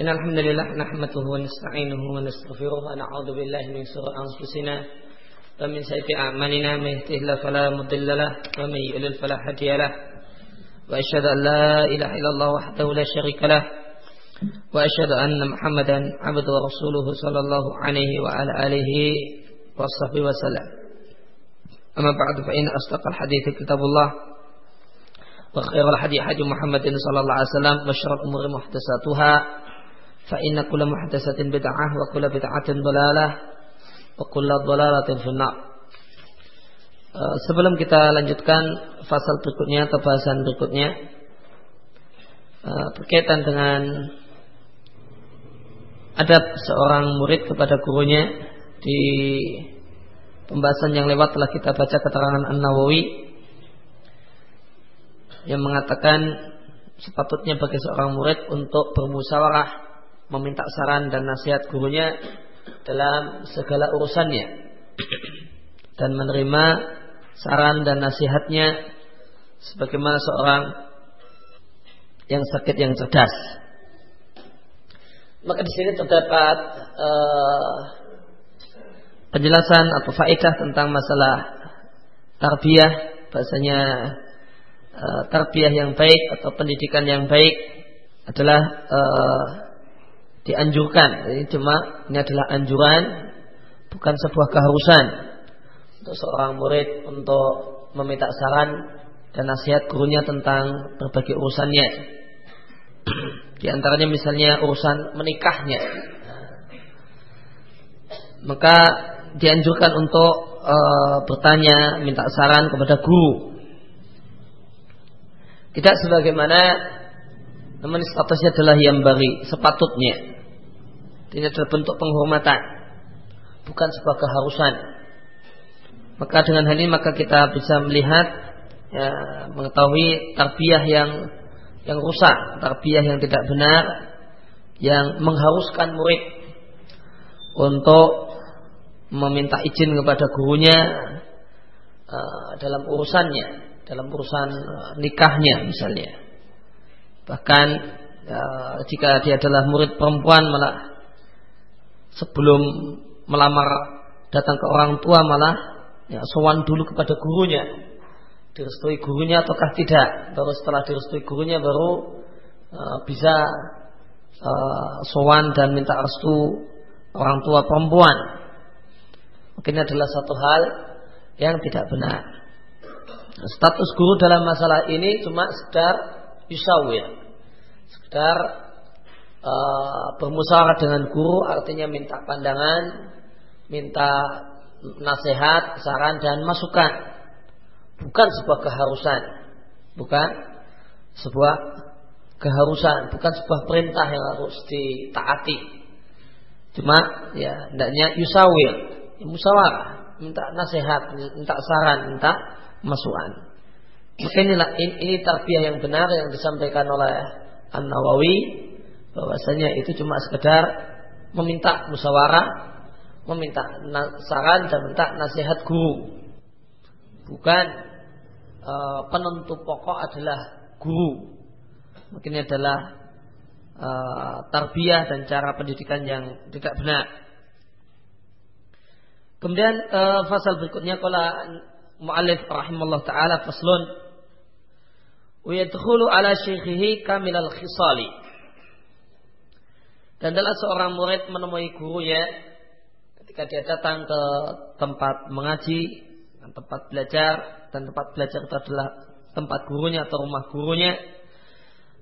إن الحمد لله نحمده ونستعينه ونستغفره ونعوذ بالله من شرور أنفسنا ومن سيئات أعمالنا من يهده الله فلا مضل له ومن يضلل فلا هادي له. وأشهد أن لا إله إلا الله وحده لا شريك له. وأشهد أن محمدا عبده ورسوله صلى الله عليه وعلى آله وصحبه وسلم. أما بعد فإن أصدق الحديث كتاب الله وخير الحديث حديث محمد صلى الله عليه وسلم وشر الأمور محدثاتها. fa inna kulla muhdatsatin bid'ah wa kulla bid'atin dalalah wa kulla sebelum kita lanjutkan pasal berikutnya atau bahasan berikutnya eh, berkaitan dengan adab seorang murid kepada gurunya di pembahasan yang lewat telah kita baca keterangan An-Nawawi yang mengatakan sepatutnya bagi seorang murid untuk bermusyawarah meminta saran dan nasihat gurunya dalam segala urusannya dan menerima saran dan nasihatnya sebagaimana seorang yang sakit yang cerdas. Maka di sini terdapat uh, penjelasan atau faedah tentang masalah tarbiyah, bahasanya uh, tarbiyah yang baik atau pendidikan yang baik adalah uh, dianjurkan. Ini cuma ini adalah anjuran, bukan sebuah keharusan untuk seorang murid untuk meminta saran dan nasihat gurunya tentang berbagai urusannya. Di antaranya misalnya urusan menikahnya. Maka dianjurkan untuk e, bertanya, minta saran kepada guru. Tidak sebagaimana namun statusnya adalah yang bari, sepatutnya. Ini adalah bentuk penghormatan, bukan sebuah keharusan. Maka dengan hal ini maka kita bisa melihat, ya, mengetahui tarbiyah yang yang rusak, tarbiyah yang tidak benar, yang mengharuskan murid untuk meminta izin kepada gurunya uh, dalam urusannya, dalam urusan uh, nikahnya misalnya. Bahkan ya, jika dia adalah murid perempuan malah sebelum melamar datang ke orang tua malah ya, sowan dulu kepada gurunya. Direstui gurunya ataukah tidak? Baru setelah direstui gurunya baru uh, bisa uh, sowan dan minta restu orang tua perempuan. Mungkin adalah satu hal yang tidak benar. Status guru dalam masalah ini cuma sekedar yusawir sekedar uh, bermusyawarah dengan guru artinya minta pandangan, minta nasihat, saran dan masukan. Bukan sebuah keharusan, bukan sebuah keharusan, bukan sebuah perintah yang harus ditaati. Cuma ya hendaknya yusawir, musyawarah, minta nasihat, minta saran, minta masukan. Maka inilah ini, ini tarbiyah yang benar yang disampaikan oleh An-Nawawi bahwasanya itu cuma sekedar meminta musyawarah, meminta saran dan minta nasihat guru. Bukan e, penentu pokok adalah guru. Mungkin adalah e, tarbiyah dan cara pendidikan yang tidak benar. Kemudian e, fasal berikutnya kalau mu'alif rahimahullah taala faslun Wiyadkhulu ala syekhihi kamilal khisali. Dan adalah seorang murid menemui gurunya ketika dia datang ke tempat mengaji, tempat belajar, dan tempat belajar itu adalah tempat gurunya atau rumah gurunya.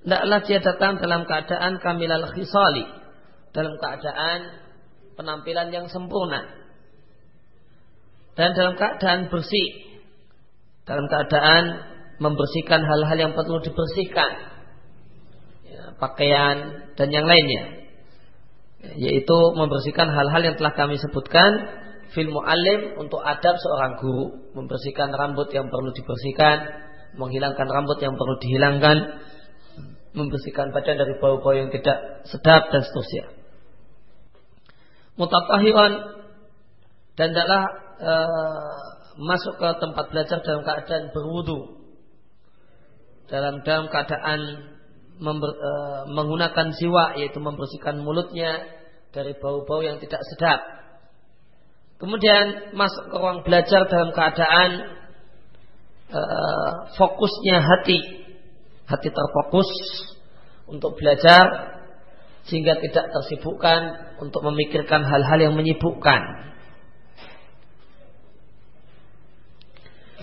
Tidaklah dia datang dalam keadaan kamilal khisali, dalam keadaan penampilan yang sempurna, dan dalam keadaan bersih, dalam keadaan membersihkan hal-hal yang perlu dibersihkan ya, pakaian dan yang lainnya yaitu membersihkan hal-hal yang telah kami sebutkan fil muallim untuk adab seorang guru membersihkan rambut yang perlu dibersihkan menghilangkan rambut yang perlu dihilangkan membersihkan badan dari bau-bau yang tidak sedap dan seterusnya. Mutatahiran dan tidaklah e, masuk ke tempat belajar dalam keadaan berwudu dalam dalam keadaan member, e, menggunakan siwa yaitu membersihkan mulutnya dari bau-bau yang tidak sedap. Kemudian masuk ke ruang belajar dalam keadaan e, fokusnya hati, hati terfokus untuk belajar sehingga tidak tersibukkan untuk memikirkan hal-hal yang menyibukkan.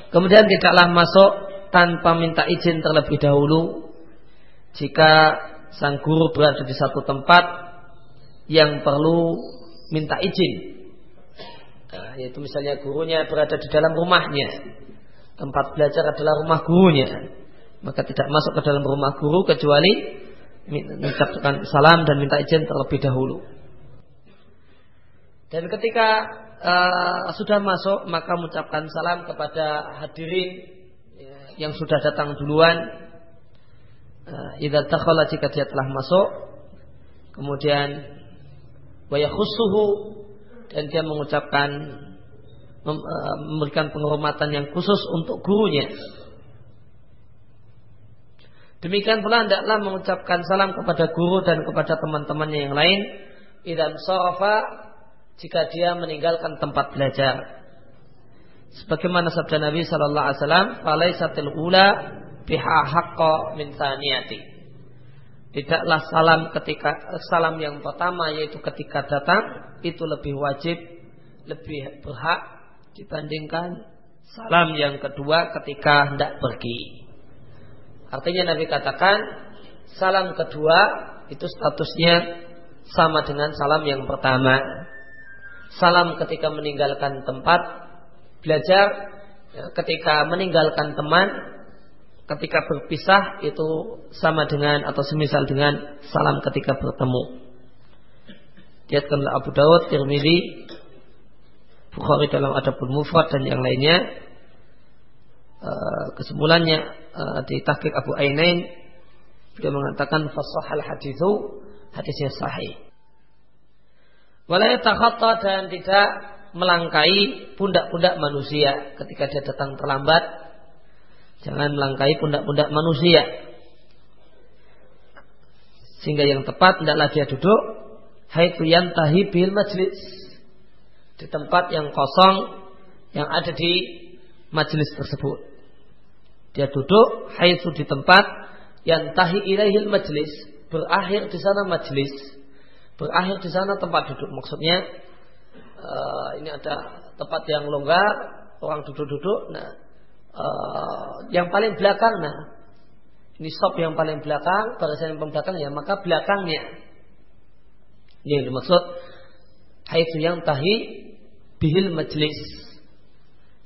Kemudian tidaklah masuk tanpa minta izin terlebih dahulu jika sang guru berada di satu tempat yang perlu minta izin. Nah, yaitu misalnya gurunya berada di dalam rumahnya. Tempat belajar adalah rumah gurunya. Maka tidak masuk ke dalam rumah guru kecuali mengucapkan salam dan minta izin terlebih dahulu. Dan ketika uh, sudah masuk maka mengucapkan salam kepada hadirin ya, yang sudah datang duluan. Uh, Idza takhala jika dia telah masuk, kemudian wayakhusuhu dan dia mengucapkan uh, memberikan penghormatan yang khusus untuk gurunya. Demikian pula hendaklah mengucapkan salam kepada guru dan kepada teman-temannya yang lain. Idan sarafa jika dia meninggalkan tempat belajar. Sebagaimana sabda Nabi sallallahu alaihi wasallam, "Falaisatil ula biha haqqa min thaniyati." Tidaklah salam ketika salam yang pertama yaitu ketika datang itu lebih wajib, lebih berhak dibandingkan salam yang kedua ketika hendak pergi. Artinya Nabi katakan salam kedua itu statusnya sama dengan salam yang pertama salam ketika meninggalkan tempat belajar, ketika meninggalkan teman, ketika berpisah itu sama dengan atau semisal dengan salam ketika bertemu. Diatkanlah Abu Dawud, Tirmidzi, Bukhari dalam Adabul Mufrad dan yang lainnya. Uh, kesimpulannya uh, di tahqiq Abu Ainain beliau mengatakan fasahal hadithu hadisnya sahih. Walaya takhatta dan tidak melangkai pundak-pundak manusia ketika dia datang terlambat. Jangan melangkai pundak-pundak manusia. Sehingga yang tepat hendaklah dia duduk haitsu yantahi bil majlis. Di tempat yang kosong yang ada di majlis tersebut. Dia duduk haitsu di tempat yang tahi ilaihil majlis, berakhir di sana majlis berakhir di sana tempat duduk. Maksudnya uh, ini ada tempat yang longgar, orang duduk-duduk. Nah, uh, yang paling belakang, nah ini stop yang paling belakang, barisan yang paling belakang ya, maka belakangnya. Ini yang dimaksud haitsu yang tahi bihil majlis.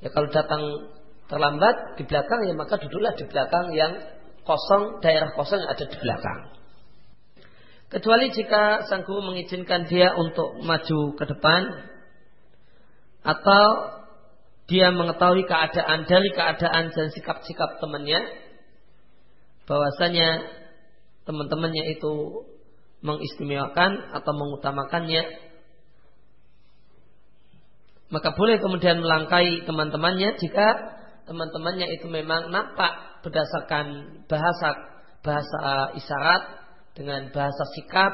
Ya kalau datang terlambat di belakang ya maka duduklah di belakang yang kosong, daerah kosong yang ada di belakang. Kecuali jika sang guru mengizinkan dia untuk maju ke depan atau dia mengetahui keadaan dari keadaan dan sikap-sikap temannya. Bahwasanya teman-temannya itu mengistimewakan atau mengutamakannya. Maka boleh kemudian melangkai teman-temannya jika teman-temannya itu memang nampak berdasarkan bahasa bahasa isyarat dengan bahasa sikap,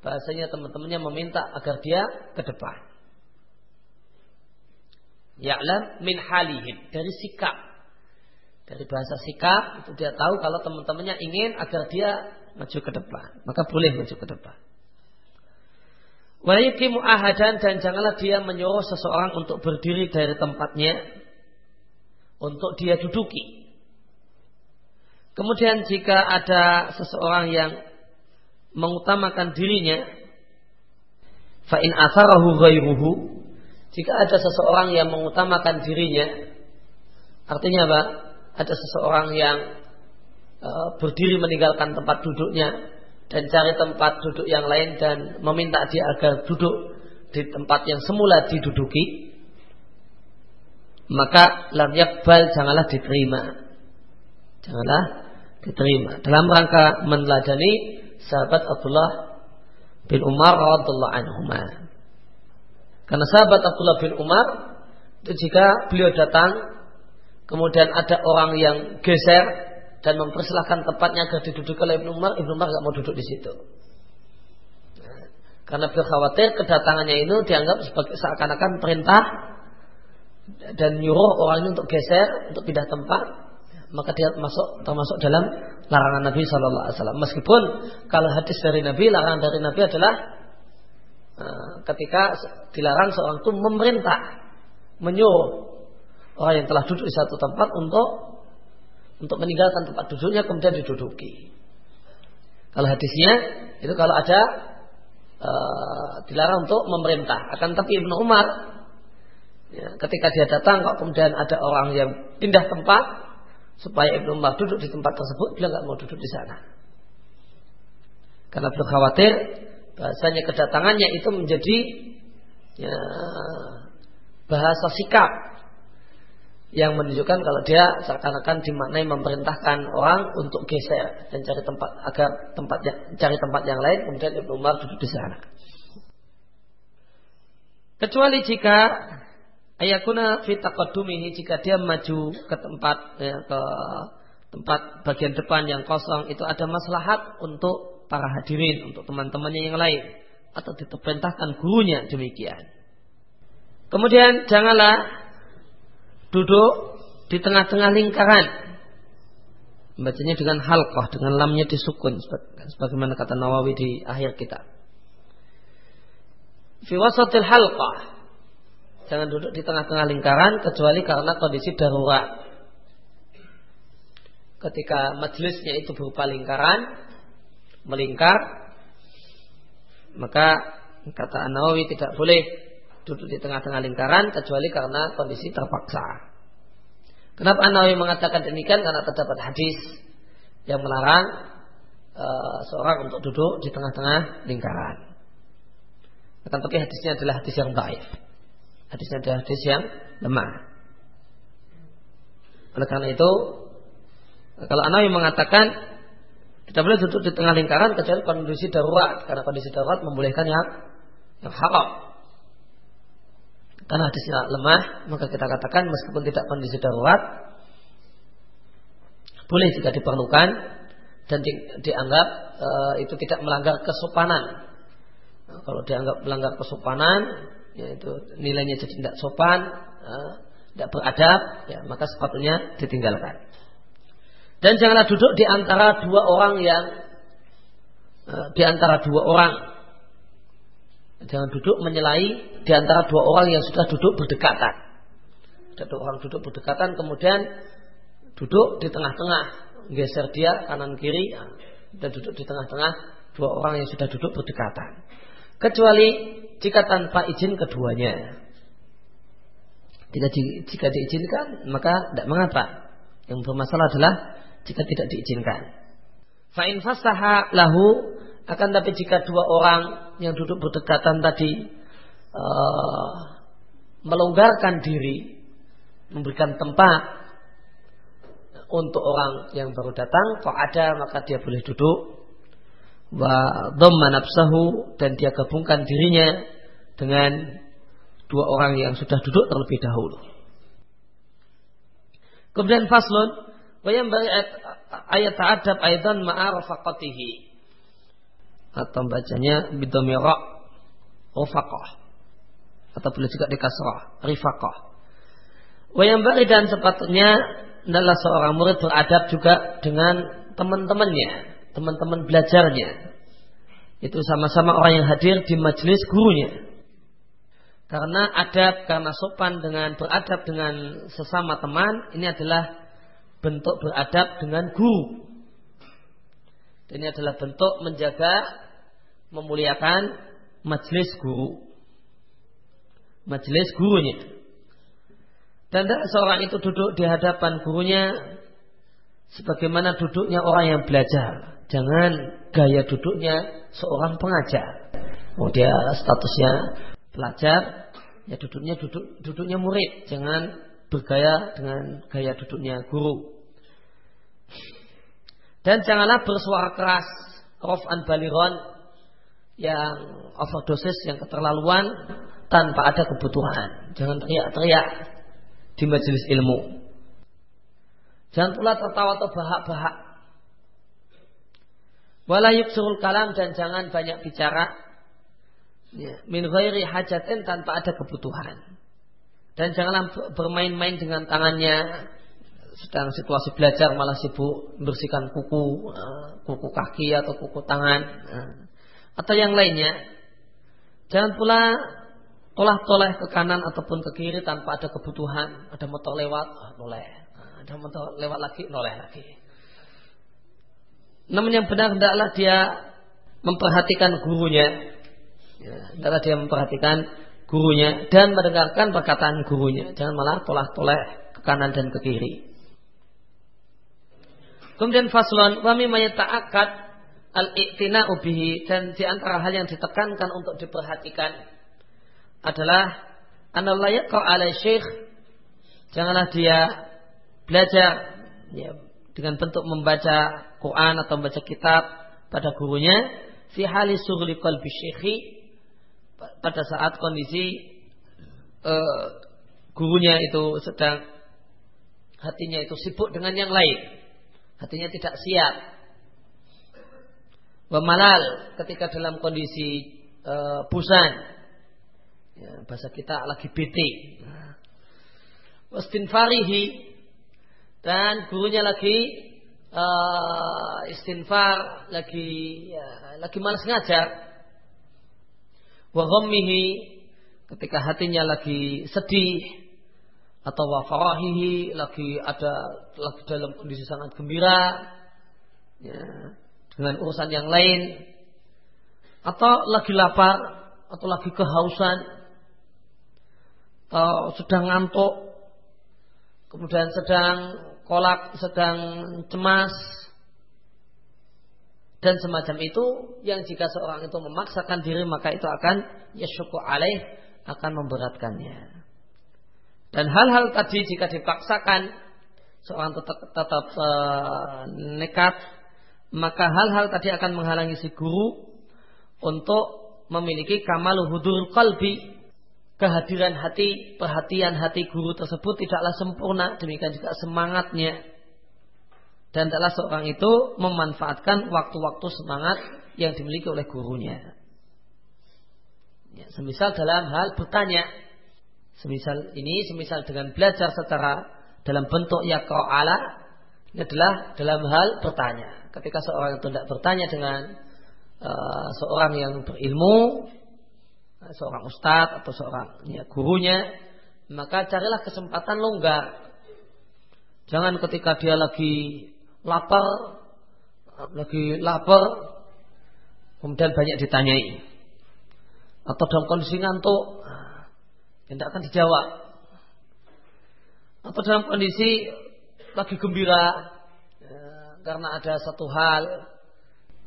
bahasanya teman-temannya meminta agar dia ke depan. Ya'lam min halihim dari sikap. Dari bahasa sikap itu dia tahu kalau teman-temannya ingin agar dia maju ke depan, maka boleh maju ke depan. Walayikimu ahadan dan janganlah dia menyuruh seseorang untuk berdiri dari tempatnya untuk dia duduki. Kemudian jika ada seseorang yang mengutamakan dirinya fa in atharahu ghairuhu jika ada seseorang yang mengutamakan dirinya artinya apa? Ada seseorang yang uh, berdiri meninggalkan tempat duduknya dan cari tempat duduk yang lain dan meminta dia agar duduk di tempat yang semula diduduki maka lam yakbal janganlah diterima. Janganlah diterima. Dalam rangka meneladani sahabat Abdullah bin Umar radhiallahu anhuma. Karena sahabat Abdullah bin Umar itu jika beliau datang kemudian ada orang yang geser dan mempersilahkan tempatnya agar diduduki oleh Ibnu Umar, Ibnu Umar nggak mau duduk di situ. Karena beliau khawatir kedatangannya itu dianggap sebagai seakan-akan perintah dan nyuruh orang ini untuk geser, untuk pindah tempat, maka dia masuk termasuk dalam larangan Nabi Shallallahu Alaihi Wasallam. Meskipun kalau hadis dari Nabi, larangan dari Nabi adalah ketika dilarang seorang itu memerintah, menyuruh orang yang telah duduk di satu tempat untuk untuk meninggalkan tempat duduknya kemudian diduduki. Kalau hadisnya itu kalau ada uh, dilarang untuk memerintah. Akan tapi Ibnu Umar Ya, ketika dia datang kok kemudian ada orang yang pindah tempat supaya Ibnu Umar duduk di tempat tersebut, dia nggak mau duduk di sana. Karena beliau khawatir bahasanya kedatangannya itu menjadi ya, bahasa sikap yang menunjukkan kalau dia seakan-akan dimaknai memerintahkan orang untuk geser dan cari tempat agar tempat cari tempat yang lain kemudian Ibnu Umar duduk di sana. Kecuali jika ayakuna fi ini jika dia maju ke tempat ya, ke tempat bagian depan yang kosong itu ada maslahat untuk para hadirin, untuk teman-temannya yang lain atau diperintahkan gurunya demikian. Kemudian janganlah duduk di tengah-tengah lingkaran. Bacanya dengan halqah, dengan lamnya disukun sebagaimana kata Nawawi di akhir kitab. Fi wasatil halqah Jangan duduk di tengah-tengah lingkaran kecuali karena kondisi darurat. Ketika majelisnya itu berupa lingkaran, melingkar, maka kata An-Nawawi tidak boleh duduk di tengah-tengah lingkaran kecuali karena kondisi terpaksa. Kenapa An-Nawawi mengatakan demikian? Karena terdapat hadis yang melarang uh, seorang untuk duduk di tengah-tengah lingkaran. Akan tapi hadisnya adalah hadis yang baik. Hadisnya adalah hadis yang lemah. Oleh karena itu, kalau Anawi mengatakan kita boleh duduk di tengah lingkaran kecuali kondisi darurat, karena kondisi darurat membolehkan yang yang haram. Karena hadisnya lemah, maka kita katakan meskipun tidak kondisi darurat, boleh jika diperlukan dan di, dianggap e, itu tidak melanggar kesopanan. Nah, kalau dianggap melanggar kesopanan, yaitu nilainya jadi tidak sopan, eh, tidak beradab, ya maka sepatunya ditinggalkan. Dan janganlah duduk di antara dua orang yang eh, di antara dua orang. Jangan duduk menyelai di antara dua orang yang sudah duduk berdekatan. Ada orang duduk berdekatan, kemudian duduk di tengah-tengah, geser dia kanan kiri, ya, dan duduk di tengah-tengah dua orang yang sudah duduk berdekatan. Kecuali jika tanpa izin keduanya. Jika, jika diizinkan maka tidak mengapa. Yang bermasalah adalah jika tidak diizinkan. Fa'in fasaha lahu akan tapi jika dua orang yang duduk berdekatan tadi uh, melonggarkan diri, memberikan tempat untuk orang yang baru datang, kok ada maka dia boleh duduk wa dhamma dan dia gabungkan dirinya dengan dua orang yang sudah duduk terlebih dahulu. Kemudian faslun wa ayat ayat ta'adab aidan ma'arafaqatihi atau bacanya bidomira rufaqah atau boleh juga dikasrah rifaqah. Wa yang dan sepatutnya adalah seorang murid beradab juga dengan teman-temannya teman-teman belajarnya. Itu sama-sama orang yang hadir di majelis gurunya. Karena adab, karena sopan dengan beradab dengan sesama teman, ini adalah bentuk beradab dengan guru. Ini adalah bentuk menjaga, memuliakan majelis guru. Majelis gurunya. Dan seorang itu duduk di hadapan gurunya sebagaimana duduknya orang yang belajar. Jangan gaya duduknya seorang pengajar. Oh dia statusnya pelajar, ya duduknya duduk duduknya murid. Jangan bergaya dengan gaya duduknya guru. Dan janganlah bersuara keras, rof'an baliron yang overdosis, yang keterlaluan tanpa ada kebutuhan. Jangan teriak-teriak di majelis ilmu. Jangan pula tertawa atau bahak-bahak. Wala yuksurul kalam dan jangan banyak bicara. Ya, min ghairi hajatin tanpa ada kebutuhan. Dan janganlah bermain-main dengan tangannya sedang situasi belajar malah sibuk membersihkan kuku, eh, kuku kaki atau kuku tangan eh, atau yang lainnya. Jangan pula tolah-toleh ke kanan ataupun ke kiri tanpa ada kebutuhan. Ada motor lewat, noleh. Ada motor lewat lagi, noleh lagi. Namun yang benar hendaklah dia memperhatikan gurunya. Ya, hendaklah dia memperhatikan gurunya dan mendengarkan perkataan gurunya. Jangan malah tolah-toleh ke kanan dan ke kiri. Kemudian faslon wa mimma yata'akkad al-i'tina'u bihi dan di antara hal yang ditekankan untuk diperhatikan adalah anallah yaqra ala syekh janganlah dia belajar ya, dengan bentuk membaca Quran atau membaca kitab pada gurunya fi hali sughli qalbi syekhi pada saat kondisi uh, gurunya itu sedang hatinya itu sibuk dengan yang lain. Hatinya tidak siap. Wamalal ketika dalam kondisi uh, bosan ya, bahasa kita lagi bete. Wastinfarihi dan gurunya lagi uh, istinfar lagi ya, lagi malas ngajar wa ketika hatinya lagi sedih atau wafarahihi lagi ada lagi dalam kondisi sangat gembira ya, dengan urusan yang lain atau lagi lapar atau lagi kehausan atau sedang ngantuk kemudian sedang kolak, sedang cemas, dan semacam itu yang jika seorang itu memaksakan diri maka itu akan yasyuku alaih akan memberatkannya. Dan hal-hal tadi jika dipaksakan seorang tetap, tetap uh, nekat maka hal-hal tadi akan menghalangi si guru untuk memiliki kamalu hudurul qalbi kehadiran hati, perhatian hati guru tersebut tidaklah sempurna, demikian juga semangatnya. Dan adalah seorang itu memanfaatkan waktu-waktu semangat yang dimiliki oleh gurunya. Ya, semisal dalam hal bertanya, semisal ini, semisal dengan belajar secara dalam bentuk ala, ini adalah dalam hal bertanya. Ketika seorang itu tidak bertanya dengan uh, seorang yang berilmu, seorang ustadz atau seorang ya, gurunya, maka carilah kesempatan longgar. Jangan ketika dia lagi lapar, lagi lapar, kemudian banyak ditanyai. Atau dalam kondisi ngantuk, tidak akan dijawab. Atau dalam kondisi lagi gembira, ya, karena ada satu hal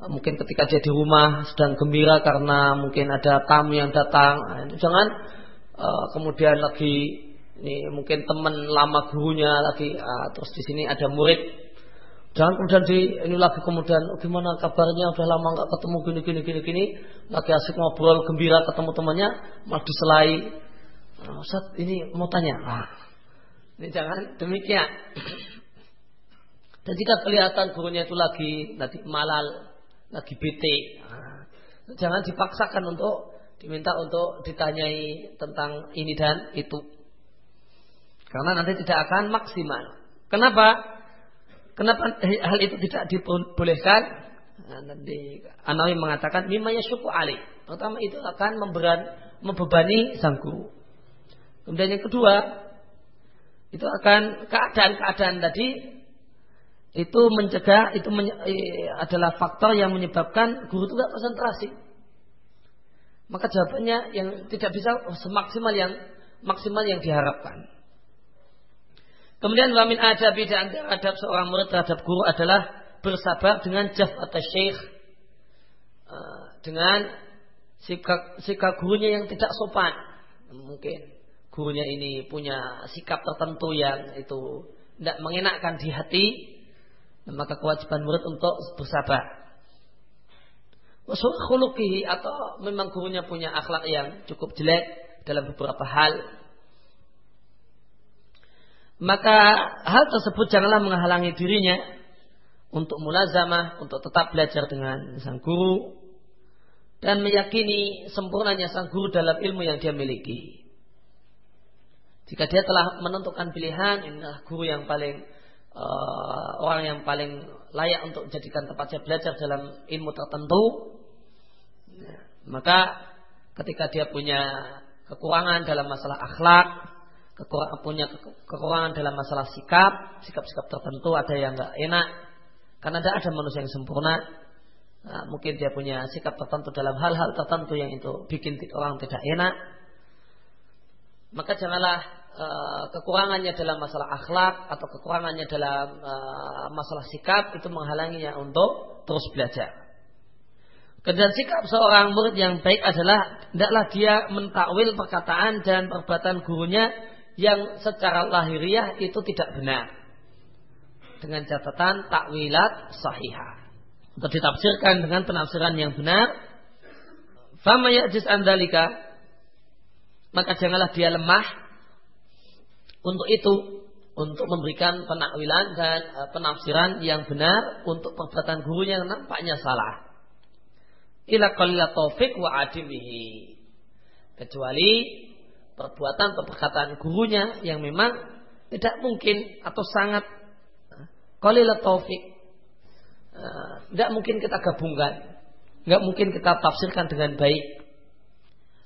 mungkin ketika dia di rumah sedang gembira karena mungkin ada tamu yang datang nah, jangan uh, kemudian lagi ini mungkin teman lama gurunya lagi uh, terus di sini ada murid jangan kemudian di ini lagi kemudian oh, gimana kabarnya udah lama nggak ketemu gini gini gini gini lagi asik ngobrol gembira ketemu temannya malah diselai uh, Ustaz ini mau tanya ah, ini jangan demikian dan jika kelihatan gurunya itu lagi nanti malal lagi bete. Nah, jangan dipaksakan untuk diminta untuk ditanyai tentang ini dan itu. Karena nanti tidak akan maksimal. Kenapa? Kenapa hal itu tidak dibolehkan? Nah, nanti Anawi mengatakan mimanya syuku alih. Pertama itu akan memberan, membebani sang guru. Kemudian yang kedua, itu akan keadaan-keadaan tadi itu mencegah itu menye, adalah faktor yang menyebabkan guru itu tidak konsentrasi. Maka jawabannya yang tidak bisa semaksimal yang maksimal yang diharapkan. Kemudian wamin adabi dan adab seorang murid terhadap guru adalah bersabar dengan jaf atau syekh eh, dengan sikap sikap gurunya yang tidak sopan. Mungkin gurunya ini punya sikap tertentu yang itu tidak mengenakkan di hati maka kewajiban murid untuk bersabar. Khuluqihi atau memang gurunya punya akhlak yang cukup jelek dalam beberapa hal. Maka hal tersebut janganlah menghalangi dirinya untuk mulazamah, untuk tetap belajar dengan sang guru dan meyakini sempurnanya sang guru dalam ilmu yang dia miliki. Jika dia telah menentukan pilihan, inilah guru yang paling uh, orang yang paling layak untuk jadikan tempatnya belajar dalam ilmu tertentu, maka ketika dia punya kekurangan dalam masalah akhlak, kekurangan punya kekurangan dalam masalah sikap, sikap-sikap tertentu ada yang nggak enak, karena tidak ada manusia yang sempurna. Nah, mungkin dia punya sikap tertentu dalam hal-hal tertentu yang itu bikin orang tidak enak. Maka janganlah uh, kekurangannya dalam masalah akhlak atau kekurangannya dalam uh, masalah sikap itu menghalanginya untuk terus belajar. Kemudian sikap seorang murid yang baik adalah tidaklah dia mentakwil perkataan dan perbuatan gurunya yang secara lahiriah itu tidak benar dengan catatan takwilat sahihah. Untuk ditafsirkan dengan penafsiran yang benar. Fama ya'jiz andalika. Maka janganlah dia lemah untuk itu. Untuk memberikan penakwilan dan e, penafsiran yang benar untuk perbuatan gurunya yang nampaknya salah. Ila qalila taufik wa adimihi. Kecuali perbuatan atau perkataan gurunya yang memang tidak mungkin atau sangat Qalilat taufik. Tidak eh, mungkin kita gabungkan. Tidak mungkin kita tafsirkan dengan baik.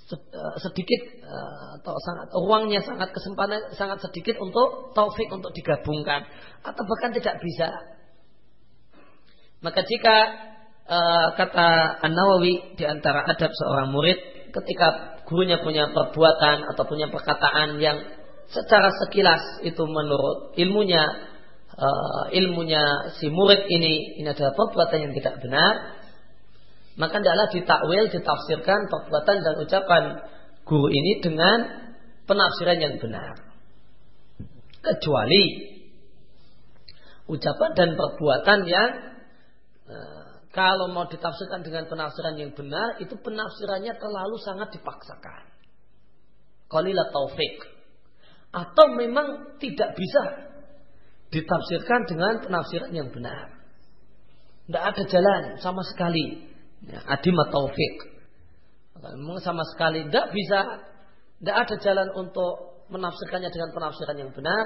Eh, sedikit eh, atau sangat ruangnya sangat kesempatan sangat sedikit untuk taufik untuk digabungkan atau bahkan tidak bisa. Maka jika kata An Nawawi di antara adab seorang murid ketika gurunya punya perbuatan atau punya perkataan yang secara sekilas itu menurut ilmunya uh, ilmunya si murid ini ini adalah perbuatan yang tidak benar, maka tidaklah ditakwil, ditafsirkan perbuatan dan ucapan guru ini dengan penafsiran yang benar. Kecuali ucapan dan perbuatan yang kalau mau ditafsirkan dengan penafsiran yang benar, itu penafsirannya terlalu sangat dipaksakan. Qalilat taufik. Atau memang tidak bisa ditafsirkan dengan penafsiran yang benar. Tidak ada jalan sama sekali. Ya, adima taufik. Memang sama sekali tidak bisa. Tidak ada jalan untuk menafsirkannya dengan penafsiran yang benar.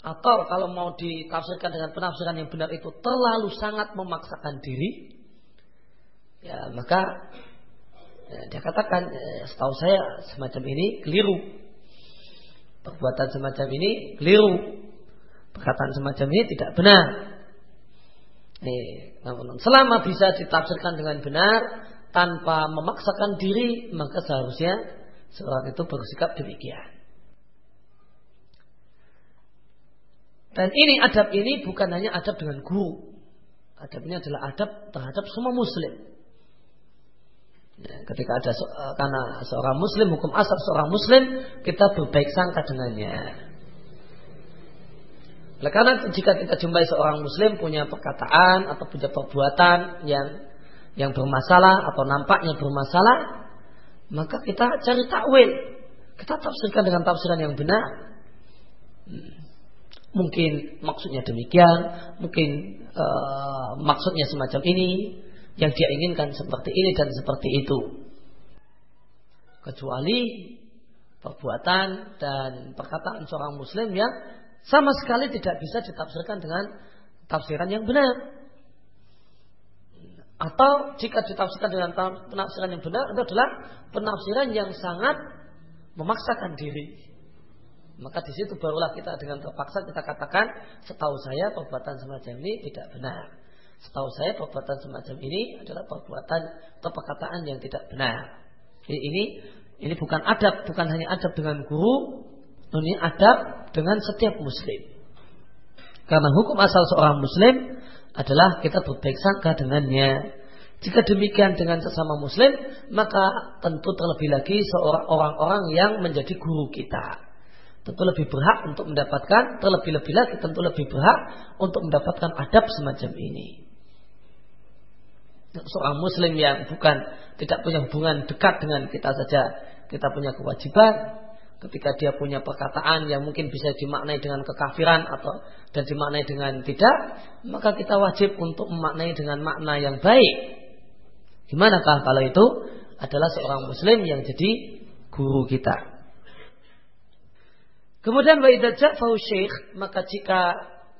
Atau kalau mau ditafsirkan dengan penafsiran yang benar itu terlalu sangat memaksakan diri. Ya maka ya, dia katakan ya, setahu saya semacam ini keliru. Perbuatan semacam ini keliru perkataan semacam ini tidak benar. Nih, selama bisa ditafsirkan dengan benar tanpa memaksakan diri, maka seharusnya seorang itu bersikap demikian. Dan ini adab ini bukan hanya adab dengan guru. Adab ini adalah adab terhadap semua muslim. Ya, ketika ada karena seorang muslim hukum asal seorang muslim kita berbaik sangka dengannya. Karena jika kita jumpai seorang muslim punya perkataan atau punya perbuatan yang yang bermasalah atau nampaknya bermasalah, maka kita cari takwil. Kita tafsirkan dengan tafsiran yang benar. Hmm. Mungkin maksudnya demikian, mungkin uh, maksudnya semacam ini, yang dia inginkan seperti ini dan seperti itu. Kecuali perbuatan dan perkataan seorang muslim yang sama sekali tidak bisa ditafsirkan dengan tafsiran yang benar. Atau jika ditafsirkan dengan penafsiran yang benar, itu adalah penafsiran yang sangat memaksakan diri. Maka di situ barulah kita dengan terpaksa kita katakan, setahu saya perbuatan semacam ini tidak benar. Setahu saya perbuatan semacam ini adalah perbuatan atau perkataan yang tidak benar. Jadi ini ini bukan adab, bukan hanya adab dengan guru, ini adab dengan setiap muslim. Karena hukum asal seorang muslim adalah kita berbaik sangka dengannya. Jika demikian dengan sesama muslim, maka tentu terlebih lagi seorang orang-orang yang menjadi guru kita. Tentu lebih berhak untuk mendapatkan, terlebih-lebih lagi tentu lebih berhak untuk mendapatkan adab semacam ini. Seorang muslim yang bukan tidak punya hubungan dekat dengan kita saja, kita punya kewajiban ketika dia punya perkataan yang mungkin bisa dimaknai dengan kekafiran atau dan dimaknai dengan tidak, maka kita wajib untuk memaknai dengan makna yang baik. Gimana kalau itu adalah seorang muslim yang jadi guru kita. Kemudian wa maka jika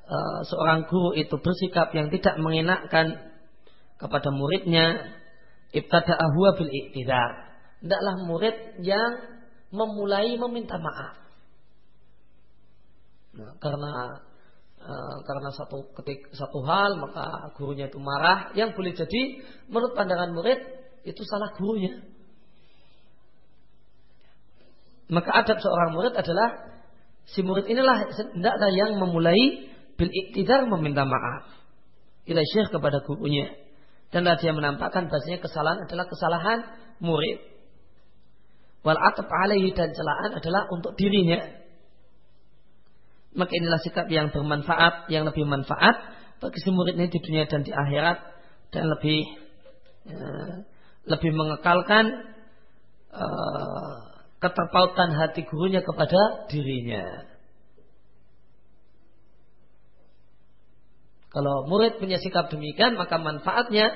uh, seorang guru itu bersikap yang tidak mengenakkan kepada muridnya ibtada'ahu bil iktidar. Hendaklah murid yang memulai meminta maaf. Nah, karena uh, karena satu ketik satu hal maka gurunya itu marah yang boleh jadi menurut pandangan murid itu salah gurunya. Maka adab seorang murid adalah si murid inilah hendaklah yang memulai bil iktidar meminta maaf ila syekh kepada gurunya dan dia menampakkan bahasanya kesalahan adalah kesalahan murid Wal atap alaihi dan celaan adalah untuk dirinya. Maka inilah sikap yang bermanfaat, yang lebih manfaat bagi si murid ini di dunia dan di akhirat dan lebih ya, lebih mengekalkan uh, keterpautan hati gurunya kepada dirinya. Kalau murid punya sikap demikian, maka manfaatnya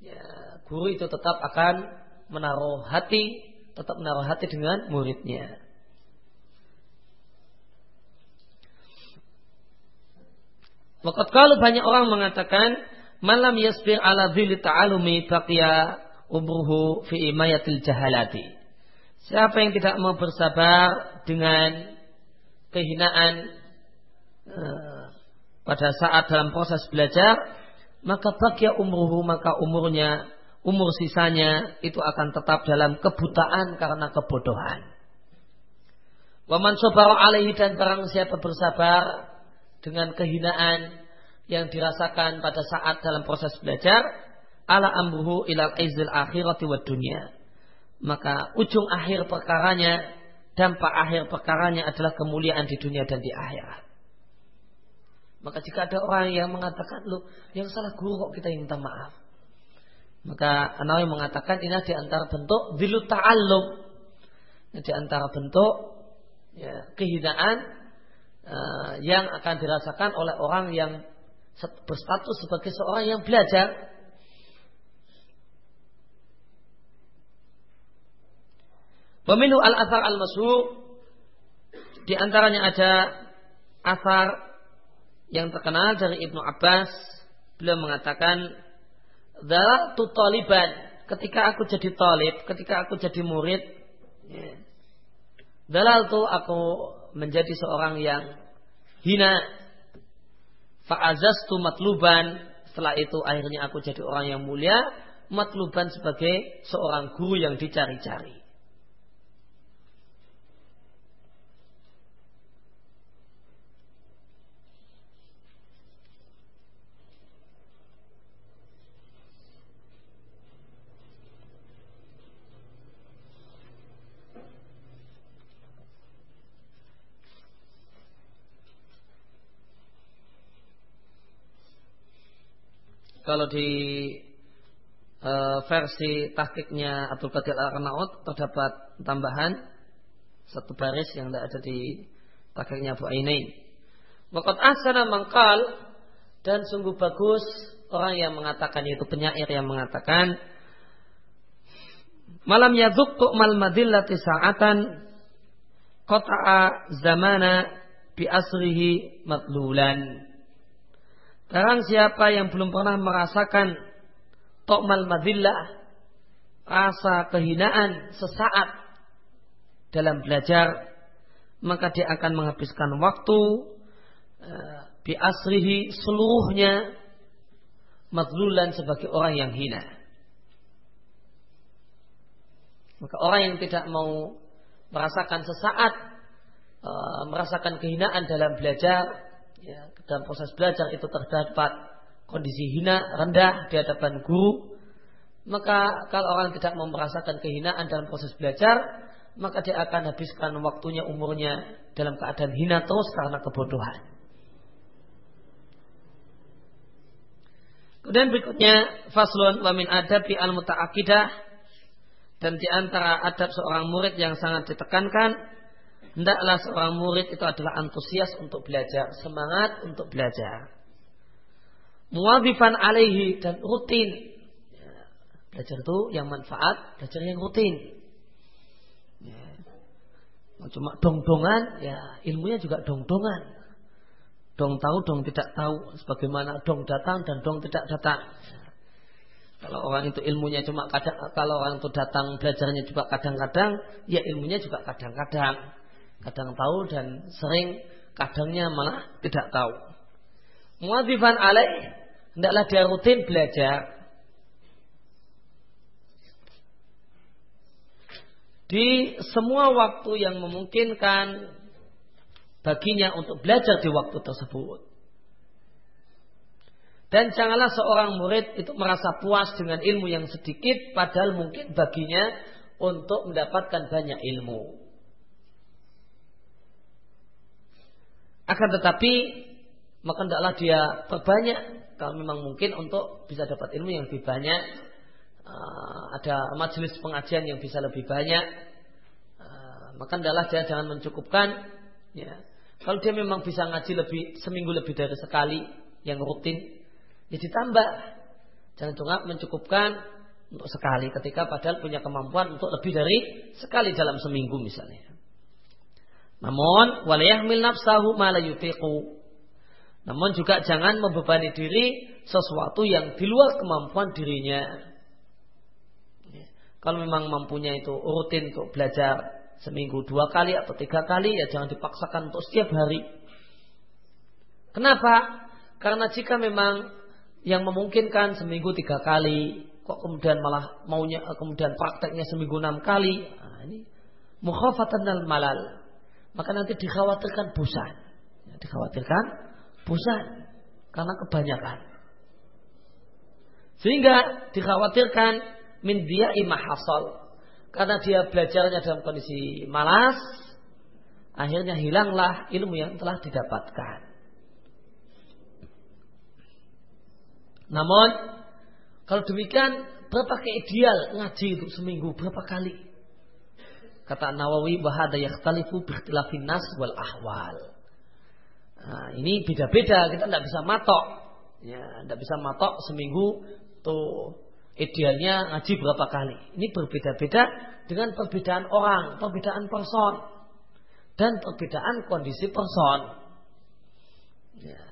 ya, guru itu tetap akan menaruh hati tetap menaruh hati dengan muridnya. Wakat kalau banyak orang mengatakan malam yasbir ala dhili ta'alumi baqiya umruhu fi imayatil jahalati. Siapa yang tidak mau bersabar dengan kehinaan uh, pada saat dalam proses belajar, maka bakia umruhu maka umurnya umur sisanya itu akan tetap dalam kebutaan karena kebodohan. Waman sobaro alaihi dan barang siapa bersabar dengan kehinaan yang dirasakan pada saat dalam proses belajar, ala amruhu ilal izil akhirati wa dunia. Maka ujung akhir perkaranya, dampak akhir perkaranya adalah kemuliaan di dunia dan di akhirat. Maka jika ada orang yang mengatakan, lu yang salah guru kok kita minta maaf. Maka Anawi mengatakan ini di antara bentuk dilu ta'allum. Di antara bentuk ya, kehinaan uh, yang akan dirasakan oleh orang yang berstatus sebagai seorang yang belajar. Pemilu al-athar al-masyhur di antaranya ada asar yang terkenal dari Ibnu Abbas beliau mengatakan tu taliban ketika aku jadi talib, ketika aku jadi murid, ya. dalal tu aku menjadi seorang yang hina. Fa'azaz tu matluban. Setelah itu akhirnya aku jadi orang yang mulia. Matluban sebagai seorang guru yang dicari-cari. Kalau di e, versi tahkiknya Abdul Qadir Al-Arnaud terdapat tambahan satu baris yang tidak ada di tahkiknya Abu Ainain. Waqat asana mangkal dan sungguh bagus orang yang mengatakan yaitu penyair yang mengatakan malam yadzuqtu mal madillati sa'atan qata'a zamana bi asrihi matlulan Barang siapa yang belum pernah merasakan tokmal madillah, rasa kehinaan sesaat dalam belajar, maka dia akan menghabiskan waktu uh, bi asrihi seluruhnya madlulan sebagai orang yang hina. Maka orang yang tidak mau merasakan sesaat, uh, merasakan kehinaan dalam belajar, ya, dalam proses belajar itu terdapat kondisi hina, rendah di hadapan guru, maka kalau orang tidak mau merasakan kehinaan dalam proses belajar, maka dia akan habiskan waktunya, umurnya dalam keadaan hina terus karena kebodohan. Kemudian berikutnya faslun wa min adabi al mutaakidah dan di antara adab seorang murid yang sangat ditekankan hendaklah seorang murid itu adalah antusias untuk belajar, semangat untuk belajar. Muwadifan alaihi dan rutin. Ya, belajar itu yang manfaat, belajar yang rutin. Ya. Cuma dong-dongan, ya ilmunya juga dong-dongan. Dong tahu, dong tidak tahu. Sebagaimana dong datang dan dong tidak datang. Kalau orang itu ilmunya cuma kadang, kalau orang itu datang belajarnya juga kadang-kadang, ya ilmunya juga kadang-kadang. Kadang tahu dan sering, kadangnya malah tidak tahu. Muadzifan alaih, hendaklah dia rutin belajar. Di semua waktu yang memungkinkan baginya untuk belajar di waktu tersebut. Dan janganlah seorang murid itu merasa puas dengan ilmu yang sedikit padahal mungkin baginya untuk mendapatkan banyak ilmu. Akan tetapi maka tidaklah dia perbanyak kalau memang mungkin untuk bisa dapat ilmu yang lebih banyak. Uh, ada majelis pengajian yang bisa lebih banyak. Uh, maka tidaklah dia jangan mencukupkan. Ya. Kalau dia memang bisa ngaji lebih seminggu lebih dari sekali yang rutin, Ya ditambah. Jangan cuma mencukupkan untuk sekali ketika padahal punya kemampuan untuk lebih dari sekali dalam seminggu misalnya. Namun walayahmil nafsahu ma Namun juga jangan membebani diri sesuatu yang di luar kemampuan dirinya. Ya. Kalau memang mampunya itu rutin untuk belajar seminggu dua kali atau tiga kali ya jangan dipaksakan untuk setiap hari. Kenapa? Karena jika memang yang memungkinkan seminggu tiga kali, kok kemudian malah maunya kemudian prakteknya seminggu enam kali, nah, ini mukhafatan al malal, maka nanti dikhawatirkan bosan, ya, dikhawatirkan bosan karena kebanyakan, sehingga dikhawatirkan min dia imahasol, karena dia belajarnya dalam kondisi malas, akhirnya hilanglah ilmu yang telah didapatkan. Namun kalau demikian berapa ideal ngaji itu seminggu berapa kali? Kata Nawawi bahada yakhtalifu bikhtilafin nas wal ahwal. Nah, ini beda-beda, kita tidak bisa matok. Ya, tidak bisa matok seminggu tuh idealnya ngaji berapa kali. Ini berbeda-beda dengan perbedaan orang, perbedaan person dan perbedaan kondisi person. Ya.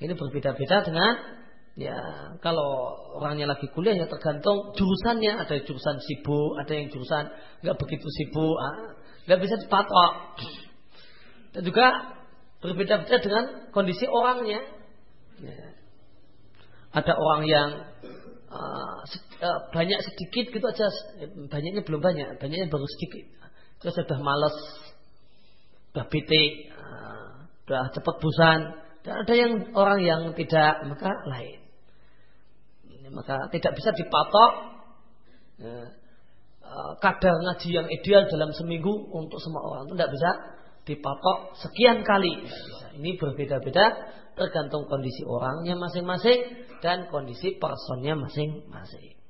Ini berbeda-beda dengan Ya, kalau orangnya lagi kuliah ya tergantung jurusannya. Ada jurusan sibuk, ada yang jurusan nggak begitu sibuk, ah, nggak bisa dipatok. Dan juga berbeda-beda dengan kondisi orangnya. Ya. Ada orang yang uh, banyak sedikit gitu aja, banyaknya belum banyak, banyaknya baru sedikit. Terus sudah males, sudah bete, uh, sudah cepat bosan. Dan ada yang orang yang tidak, maka lain maka tidak bisa dipatok ya, eh, kadar ngaji yang ideal dalam seminggu untuk semua orang itu tidak bisa dipatok sekian kali. Ini berbeda-beda tergantung kondisi orangnya masing-masing dan kondisi personnya masing-masing.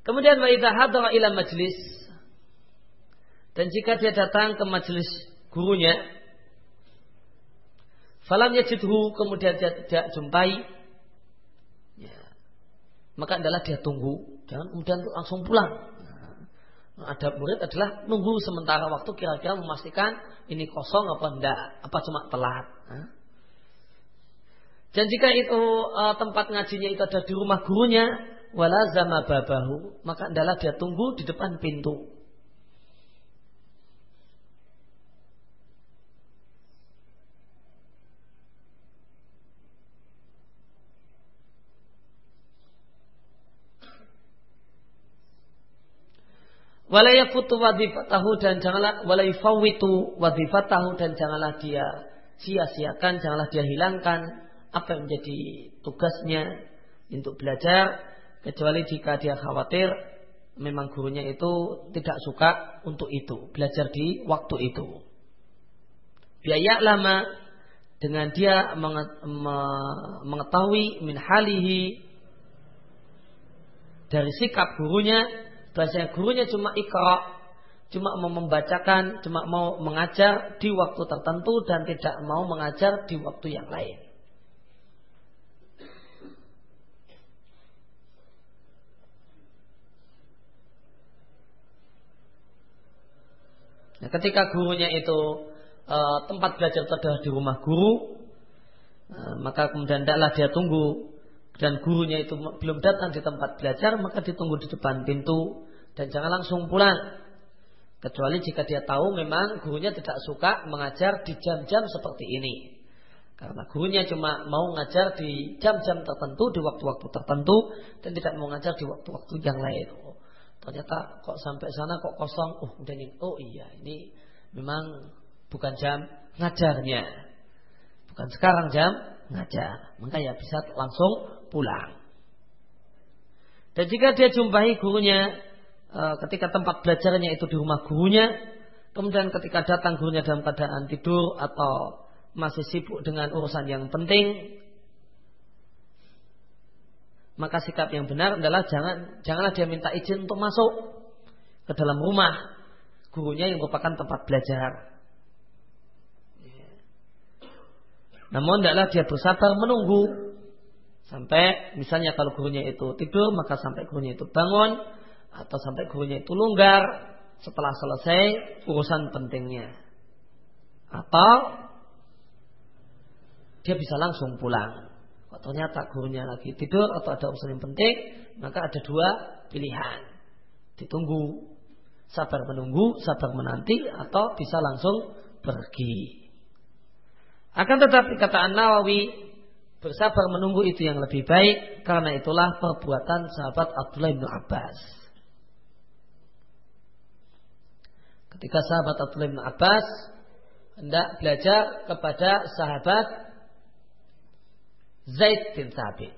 Kemudian wa hadara ila majlis dan jika dia datang ke majelis gurunya Falam yajidhu kemudian dia tidak jumpai. Ya. Maka adalah dia tunggu. Jangan kemudian langsung pulang. Nah, ada murid adalah nunggu sementara waktu kira-kira memastikan ini kosong apa enggak. Apa cuma telat. Nah. Dan jika itu uh, tempat ngajinya itu ada di rumah gurunya, wala zama babahu, maka adalah dia tunggu di depan pintu. Walayafutu wadifatahu dan janganlah walayafawitu wadifatahu dan janganlah dia sia-siakan, janganlah dia hilangkan apa yang menjadi tugasnya untuk belajar kecuali jika dia khawatir memang gurunya itu tidak suka untuk itu belajar di waktu itu. Biaya lama dengan dia mengetahui min dari sikap gurunya bahasa gurunya cuma ikra cuma mau membacakan, cuma mau mengajar di waktu tertentu dan tidak mau mengajar di waktu yang lain. Nah, ketika gurunya itu e, tempat belajar adalah di rumah guru, e, maka kemudian tidaklah dia tunggu dan gurunya itu belum datang di tempat belajar, maka ditunggu di depan pintu dan jangan langsung pulang. Kecuali jika dia tahu memang gurunya tidak suka mengajar di jam-jam seperti ini. Karena gurunya cuma mau mengajar di jam-jam tertentu, di waktu-waktu tertentu, dan tidak mau mengajar di waktu-waktu yang lain. Oh, ternyata kok sampai sana kok kosong. Oh, udah ini. Oh iya, ini memang bukan jam ngajarnya. Bukan sekarang jam ngajar. Maka ya bisa langsung pulang. Dan jika dia jumpai gurunya ketika tempat belajarnya itu di rumah gurunya, kemudian ketika datang gurunya dalam keadaan tidur atau masih sibuk dengan urusan yang penting, maka sikap yang benar adalah jangan janganlah dia minta izin untuk masuk ke dalam rumah gurunya yang merupakan tempat belajar. Namun tidaklah dia bersabar menunggu sampai misalnya kalau gurunya itu tidur maka sampai gurunya itu bangun atau sampai gurunya itu longgar setelah selesai urusan pentingnya. Atau dia bisa langsung pulang. Kalau ternyata gurunya lagi tidur atau ada urusan yang penting, maka ada dua pilihan. Ditunggu, sabar menunggu, sabar menanti, atau bisa langsung pergi. Akan tetapi kata An-Nawawi, bersabar menunggu itu yang lebih baik, karena itulah perbuatan sahabat Abdullah bin Abbas. Ketika sahabat Abdullah bin Abbas hendak belajar kepada sahabat Zaid bin Thabit.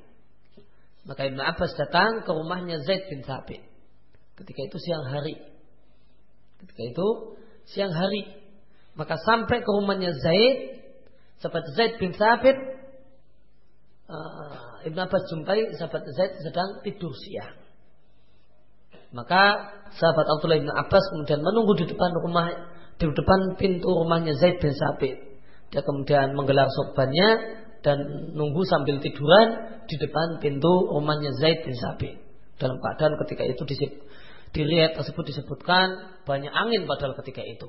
Maka Ibn Abbas datang ke rumahnya Zaid bin Thabit. Ketika itu siang hari. Ketika itu siang hari. Maka sampai ke rumahnya Zaid. Sahabat Zaid bin Thabit. Uh, Ibn Abbas jumpai sahabat Zaid sedang tidur siang. Maka sahabat Abdullah bin Abbas kemudian menunggu di depan rumah di depan pintu rumahnya Zaid bin Sabit. Dia kemudian menggelar sorbannya dan nunggu sambil tiduran di depan pintu rumahnya Zaid bin Sabit. Dalam keadaan ketika itu di riwayat tersebut disebutkan banyak angin padahal ketika itu.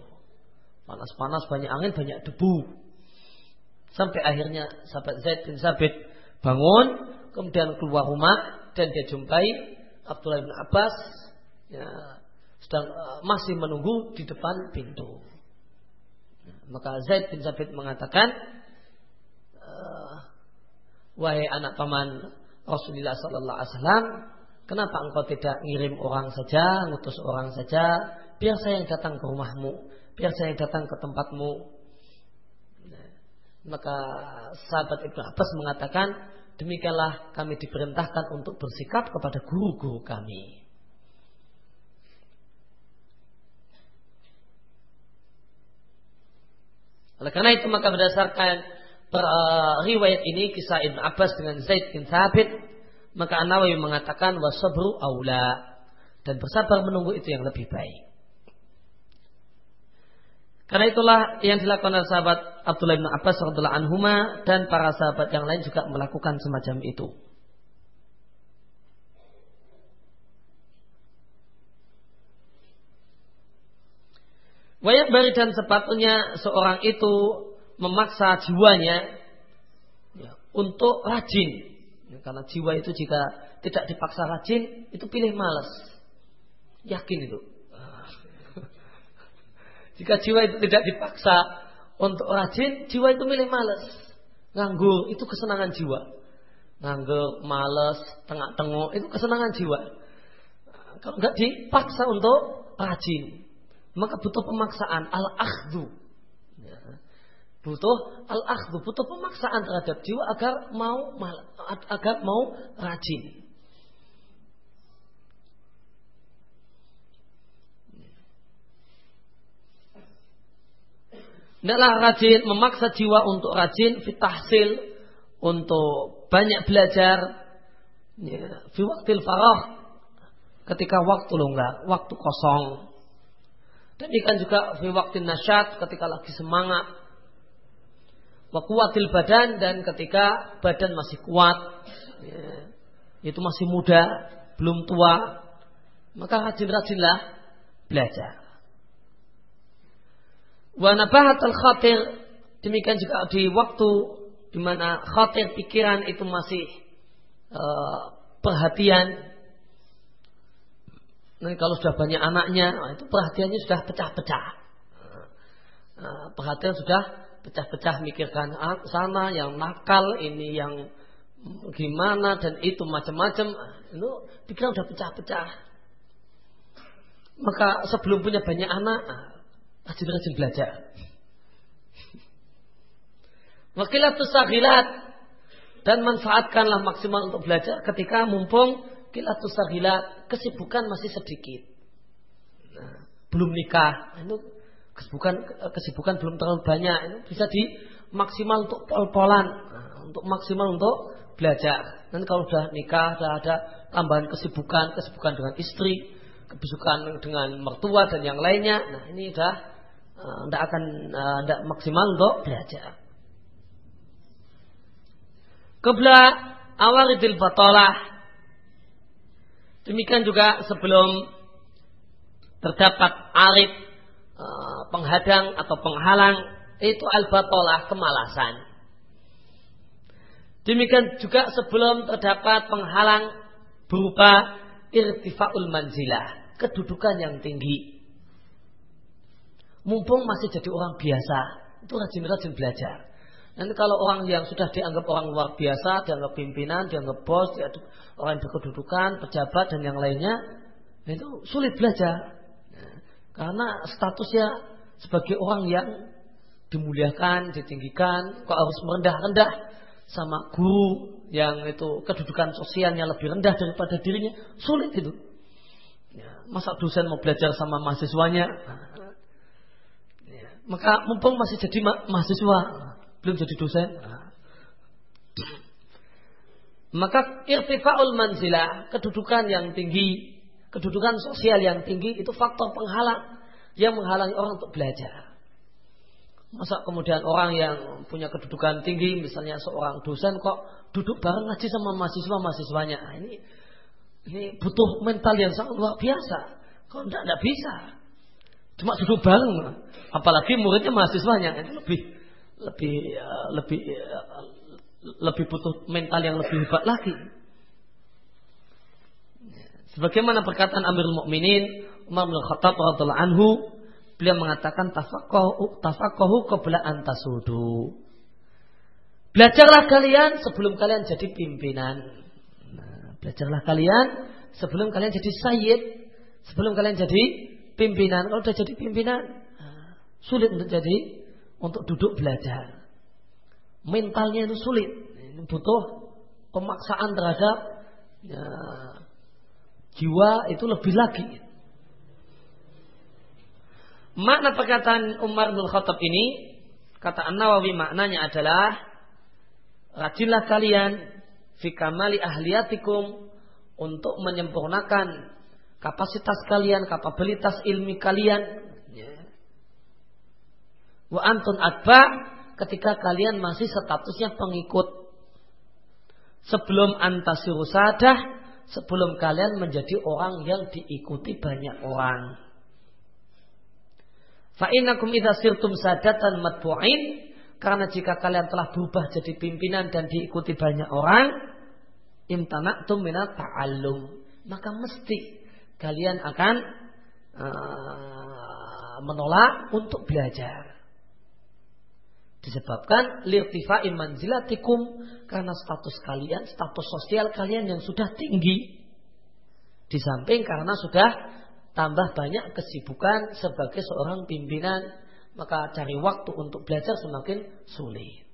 Panas-panas, banyak angin, banyak debu. Sampai akhirnya sahabat Zaid bin Sabit bangun, kemudian keluar rumah dan dia jumpai Abdullah bin Abbas ya, sedang uh, masih menunggu di depan pintu. Maka Zaid bin Sabit mengatakan, uh, wahai anak paman Rasulullah Sallallahu Alaihi Wasallam, kenapa engkau tidak ngirim orang saja, ngutus orang saja, biar saya yang datang ke rumahmu, biar saya yang datang ke tempatmu. Nah, maka sahabat Ibnu Abbas mengatakan, demikianlah kami diperintahkan untuk bersikap kepada guru-guru kami. Oleh karena itu maka berdasarkan per, uh, riwayat ini kisah Ibn Abbas dengan Zaid bin Thabit maka An-Nawawi mengatakan wasabru aula dan bersabar menunggu itu yang lebih baik. Karena itulah yang dilakukan oleh sahabat Abdullah bin Abbas radhiallahu anhuma dan para sahabat yang lain juga melakukan semacam itu. Wayak bari dan sepatunya seorang itu memaksa jiwanya ya, untuk rajin. Ya, karena jiwa itu jika tidak dipaksa rajin, itu pilih malas. Yakin itu. jika jiwa itu tidak dipaksa untuk rajin, jiwa itu milih malas. Nganggur itu kesenangan jiwa. Nganggur, malas, tengah-tengok itu kesenangan jiwa. Kalau nggak dipaksa untuk rajin, maka butuh pemaksaan al-akhdhu. Ya. Butuh al-akhdhu, butuh pemaksaan terhadap jiwa agar mau agar mau rajin. Tidaklah rajin memaksa jiwa untuk rajin fitahsil untuk banyak belajar ya, fi waktil farah ketika waktu longgar, waktu kosong Demikian juga fi waktu nasyat ketika lagi semangat. Wa kuatil badan dan ketika badan masih kuat. Ya, itu masih muda, belum tua. Maka rajin-rajinlah belajar. Wa nabahat al khatir demikian juga di waktu di mana khatir pikiran itu masih uh, perhatian Nanti kalau sudah banyak anaknya, nah itu perhatiannya sudah pecah-pecah. Nah, perhatian sudah pecah-pecah mikirkan ah, sana yang nakal, ini yang gimana dan itu macam-macam. Itu pikiran sudah pecah-pecah. Maka sebelum punya banyak anak, ah, rajin-rajin belajar. Wakilat sahilat dan manfaatkanlah maksimal untuk belajar ketika mumpung kilatus sahilat, kesibukan masih sedikit. Nah, belum nikah, itu kesibukan kesibukan belum terlalu banyak. Itu bisa di maksimal untuk pol-polan, nah, untuk maksimal untuk belajar. Nanti kalau sudah nikah, sudah ada tambahan kesibukan, kesibukan dengan istri, kesibukan dengan mertua dan yang lainnya. Nah ini sudah tidak uh, akan tidak uh, maksimal untuk belajar. Kebla awaridil batalah Demikian juga sebelum terdapat arit eh, penghadang atau penghalang itu al-batolah kemalasan. Demikian juga sebelum terdapat penghalang berupa irtifaul manzilah, kedudukan yang tinggi. Mumpung masih jadi orang biasa, itu rajin-rajin belajar. Nanti kalau orang yang sudah dianggap orang luar biasa, dianggap pimpinan, dianggap bos, dianggap orang yang berkedudukan, pejabat dan yang lainnya, itu sulit belajar. Karena statusnya sebagai orang yang dimuliakan, ditinggikan, kok harus merendah-rendah sama guru yang itu kedudukan sosialnya lebih rendah daripada dirinya, sulit itu. Ya, masa dosen mau belajar sama mahasiswanya, ya, maka mumpung masih jadi ma mahasiswa, belum jadi dosen. Maka irtifaul manzilah, kedudukan yang tinggi, kedudukan sosial yang tinggi itu faktor penghalang yang menghalangi orang untuk belajar. Masa kemudian orang yang punya kedudukan tinggi, misalnya seorang dosen kok duduk bareng ngaji sama mahasiswa-mahasiswanya. Nah, ini ini butuh mental yang sangat luar biasa. Kalau tidak, tidak bisa. Cuma duduk bareng. Apalagi muridnya mahasiswanya. Itu lebih lebih uh, lebih uh, lebih butuh mental yang lebih hebat lagi. Sebagaimana perkataan Amirul Mukminin Umar bin Khattab radhiyallahu anhu, beliau mengatakan tafaqahu tafaqahu qabla an tasudu. Belajarlah kalian sebelum kalian jadi pimpinan. Nah, belajarlah kalian sebelum kalian jadi sayyid, sebelum kalian jadi pimpinan. Kalau sudah jadi pimpinan, nah, sulit untuk jadi untuk duduk belajar. Mentalnya itu sulit, ini butuh pemaksaan terhadap ya, jiwa itu lebih lagi. Makna perkataan Umar bin Khattab ini, kata An-Nawawi maknanya adalah rajinlah kalian fikamali ahliyatikum untuk menyempurnakan kapasitas kalian, kapabilitas ilmi kalian Wa antun adba ketika kalian masih statusnya pengikut. Sebelum antasiru sadah, sebelum kalian menjadi orang yang diikuti banyak orang. Fa'inakum idha sirtum sadatan matbu'in karena jika kalian telah berubah jadi pimpinan dan diikuti banyak orang, imtana'tum minat ta'allum. Maka mesti kalian akan uh, menolak untuk belajar. Disebabkan lirtifa'in manzilatikum karena status kalian, status sosial kalian yang sudah tinggi. Di samping karena sudah tambah banyak kesibukan sebagai seorang pimpinan, maka cari waktu untuk belajar semakin sulit.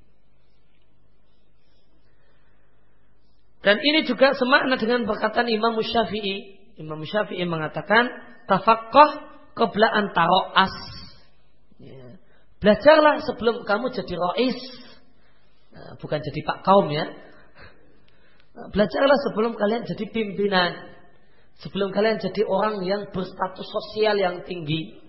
Dan ini juga semakna dengan perkataan Imam Syafi'i. Imam Syafi'i mengatakan, tafakoh keblaan taro'as Belajarlah sebelum kamu jadi rois. Nah, bukan jadi pak kaum ya. Belajarlah sebelum kalian jadi pimpinan. Sebelum kalian jadi orang yang berstatus sosial yang tinggi.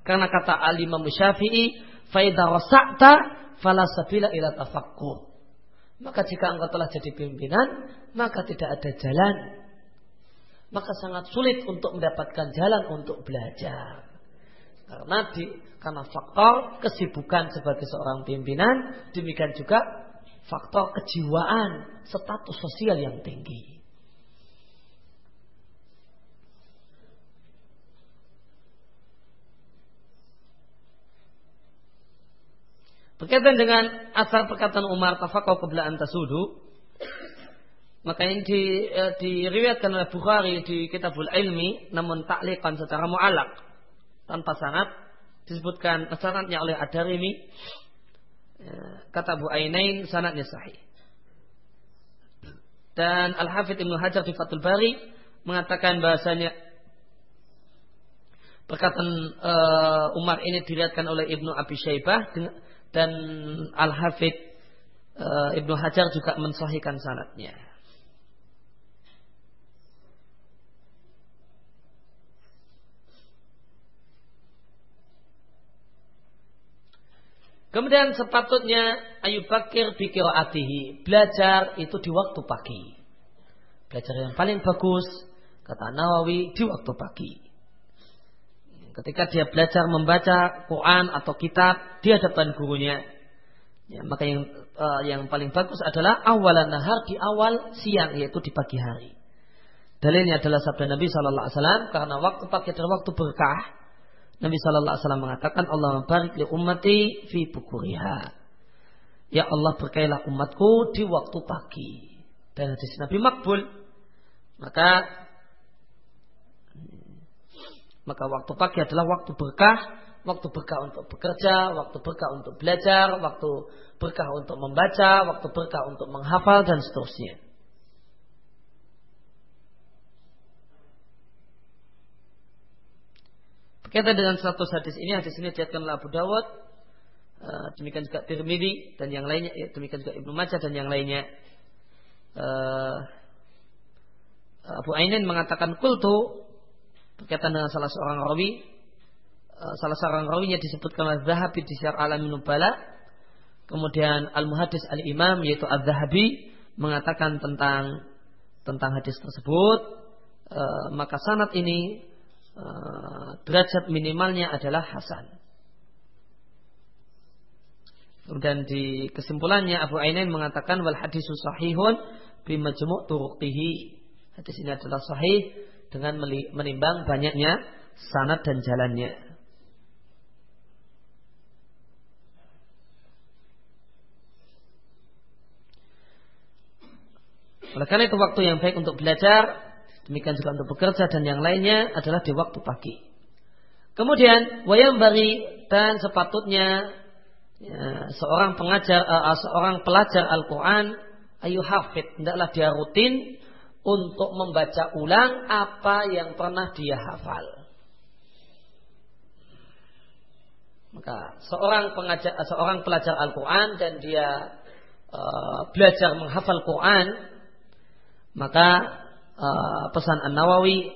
Karena kata alimah Syafi'i, "Faida rasa'ta fala ila tafakkur." Maka jika engkau telah jadi pimpinan, maka tidak ada jalan. Maka sangat sulit untuk mendapatkan jalan untuk belajar. Karena di karena faktor kesibukan sebagai seorang pimpinan, demikian juga faktor kejiwaan, status sosial yang tinggi. Berkaitan dengan asal perkataan Umar tafakau qabla antasudu maka ini di, eh, diriwayatkan oleh Bukhari di Kitabul Ilmi namun taklikan secara mu'alak tanpa sanad disebutkan sanadnya oleh Ad-Darimi ya, kata Bu Ainain sanadnya sahih dan Al-Hafidh Ibnu Hajar di Fathul Bari mengatakan bahasanya perkataan uh, Umar ini diriatkan oleh Ibnu Abi Syaibah dan Al-Hafidh uh, Ibnu Hajar juga mensahihkan sanatnya. Kemudian sepatutnya Ayu Bakir atihi Belajar itu di waktu pagi. Belajar yang paling bagus, kata Nawawi, di waktu pagi. Ketika dia belajar membaca Quran atau kitab di hadapan gurunya, ya, maka yang uh, yang paling bagus adalah awalan nahar di awal siang yaitu di pagi hari. Dalilnya adalah sabda Nabi Wasallam karena waktu pagi adalah waktu berkah. Nabi Shallallahu Alaihi Wasallam mengatakan Allah barik li ummati fi bukuriha. Ya Allah berkailah umatku di waktu pagi. Dan hadis Nabi makbul. Maka maka waktu pagi adalah waktu berkah, waktu berkah untuk bekerja, waktu berkah untuk belajar, waktu berkah untuk membaca, waktu berkah untuk menghafal dan seterusnya. Berkaitan dengan satu hadis ini, hadis ini dilihatkan oleh Abu Dawud, eh, demikian juga Tirmidzi dan yang lainnya, ya, demikian juga Ibnu Majah dan yang lainnya. Eh, Abu Ainin mengatakan kultu berkaitan dengan salah seorang rawi eh, salah seorang rawinya disebutkan oleh Zahabi di Syar Alam Nubala kemudian Al-Muhaddis Al-Imam yaitu Al-Zahabi mengatakan tentang tentang hadis tersebut maka sanat ini e, derajat minimalnya adalah hasan Kemudian di kesimpulannya Abu Ainain mengatakan wal hadisu sahihun bi majmu' turuqihi. Hadis ini adalah sahih dengan menimbang banyaknya sanad dan jalannya. Oleh karena itu waktu yang baik untuk belajar, demikian juga untuk bekerja dan yang lainnya adalah di waktu pagi. Kemudian wayang bari dan sepatutnya ya, seorang pengajar, uh, seorang pelajar Al-Quran, ayu hafid, hendaklah dia rutin untuk membaca ulang apa yang pernah dia hafal. Maka seorang pengajar, seorang pelajar Al-Quran dan dia uh, belajar menghafal Quran, maka uh, pesan An Nawawi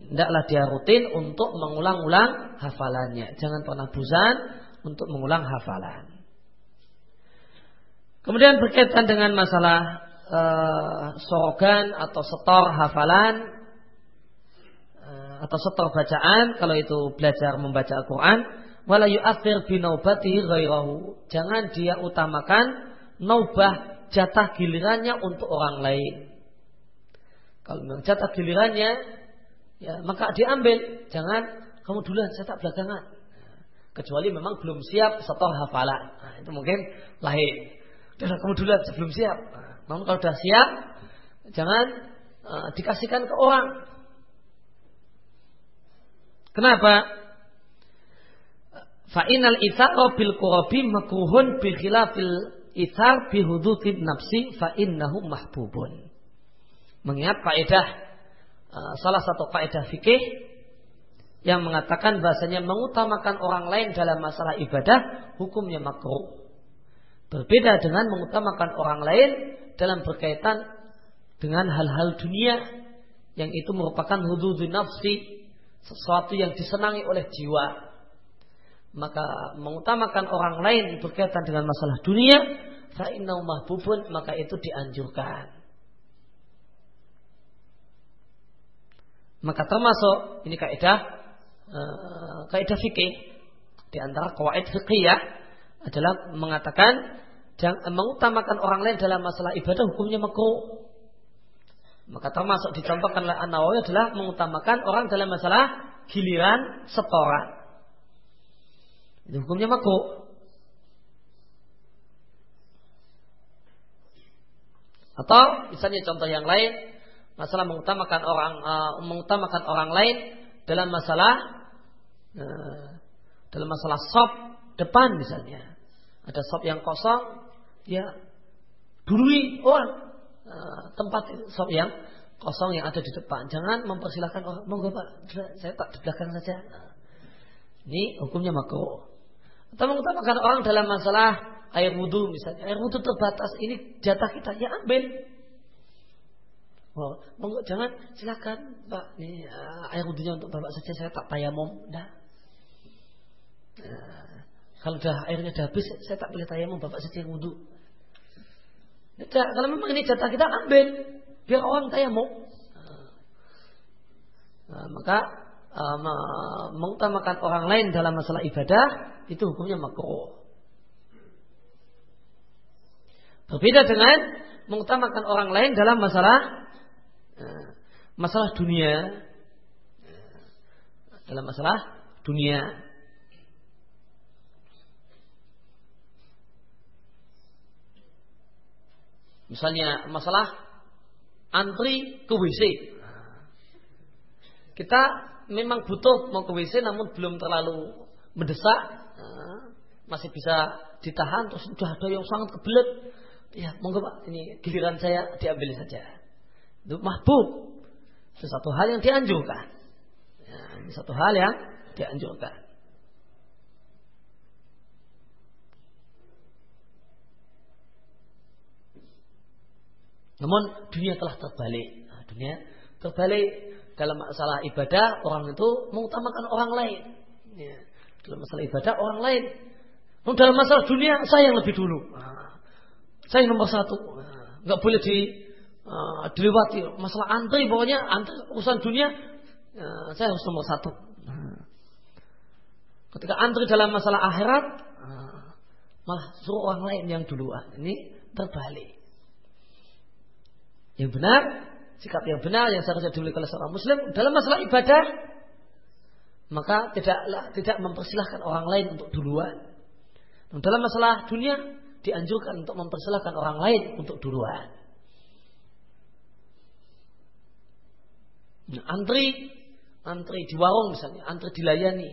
hendaklah dia rutin untuk mengulang-ulang hafalannya. Jangan pernah bosan untuk mengulang hafalan. Kemudian berkaitan dengan masalah uh, sorogan atau setor hafalan uh, atau setor bacaan kalau itu belajar membaca Al-Quran wala yu'athir binaubati ghairahu jangan dia utamakan naubah jatah gilirannya untuk orang lain kalau memang jatah gilirannya ya maka diambil jangan kamu duluan saya tak belakangan kecuali memang belum siap setor hafalan nah, itu mungkin lain dan kamu duluan sebelum siap nah, namun kalau sudah siap, jangan uh, dikasihkan ke orang. Kenapa? Fa'inal itharo bil qurabi makruhun bi khilafil ithar bi nafsi fa'innahu mahbubun. Mengingat faedah uh, salah satu faedah fikih yang mengatakan bahasanya mengutamakan orang lain dalam masalah ibadah hukumnya makruh. Berbeda dengan mengutamakan orang lain dalam berkaitan dengan hal-hal dunia yang itu merupakan hududun nafsi, sesuatu yang disenangi oleh jiwa. maka mengutamakan orang lain berkaitan dengan masalah dunia, fa innau mahbubun maka itu dianjurkan. Maka termasuk ini kaidah uh, kaidah fikih di antara kawaid fikih adalah mengatakan jangan mengutamakan orang lain dalam masalah ibadah hukumnya makruh. Maka termasuk dicontohkan oleh An-Nawawi adalah mengutamakan orang dalam masalah giliran setoran. Itu hukumnya makruh. Atau misalnya contoh yang lain, masalah mengutamakan orang uh, mengutamakan orang lain dalam masalah uh, dalam masalah sop depan misalnya. Ada sop yang kosong, ya dului orang uh, tempat sop yang kosong yang ada di depan. Jangan mempersilahkan orang, monggo Pak, saya tak di belakang saja. Ini hukumnya makruh. Atau mengutamakan orang dalam masalah air wudhu misalnya. Air wudhu terbatas. Ini jatah kita. Ya ambil. Oh, jangan silakan Pak. Ini uh, air wudhunya untuk Bapak saja. Saya tak tayamum. Nah. Uh, kalau dah airnya dah habis, saya tak boleh tayamum. Bapak saja yang wudhu. Tidak, kalau memang ini jatah kita ambil. Biar orang tayamum. Nah, maka uh, mengutamakan orang lain dalam masalah ibadah itu hukumnya makruh. Berbeda dengan mengutamakan orang lain dalam masalah masalah dunia dalam masalah dunia Misalnya masalah antri ke WC. Kita memang butuh mau ke WC namun belum terlalu mendesak, nah, masih bisa ditahan terus sudah ada yang sangat kebelet. Ya, monggo Pak, ini giliran saya diambil saja. Itu mahbub. Satu hal yang dianjurkan. Ya, satu hal yang dianjurkan. Namun dunia telah terbalik. Nah, dunia terbalik dalam masalah ibadah orang itu mengutamakan orang lain. Ya. Dalam masalah ibadah orang lain. Dalam masalah dunia saya yang lebih dulu. Nah, saya nomor satu. Nah, boleh di uh, dilewati. Masalah antri pokoknya antri urusan dunia uh, saya harus nomor satu. Nah, ketika antri dalam masalah akhirat uh, malah suruh orang lain yang duluan. Ini terbalik. Yang benar sikap yang benar yang seharusnya dimiliki oleh seorang muslim dalam masalah ibadah maka tidaklah tidak mempersilahkan orang lain untuk duluan. Dan dalam masalah dunia dianjurkan untuk mempersilahkan orang lain untuk duluan. Nah, antri antri di warung misalnya, antri dilayani.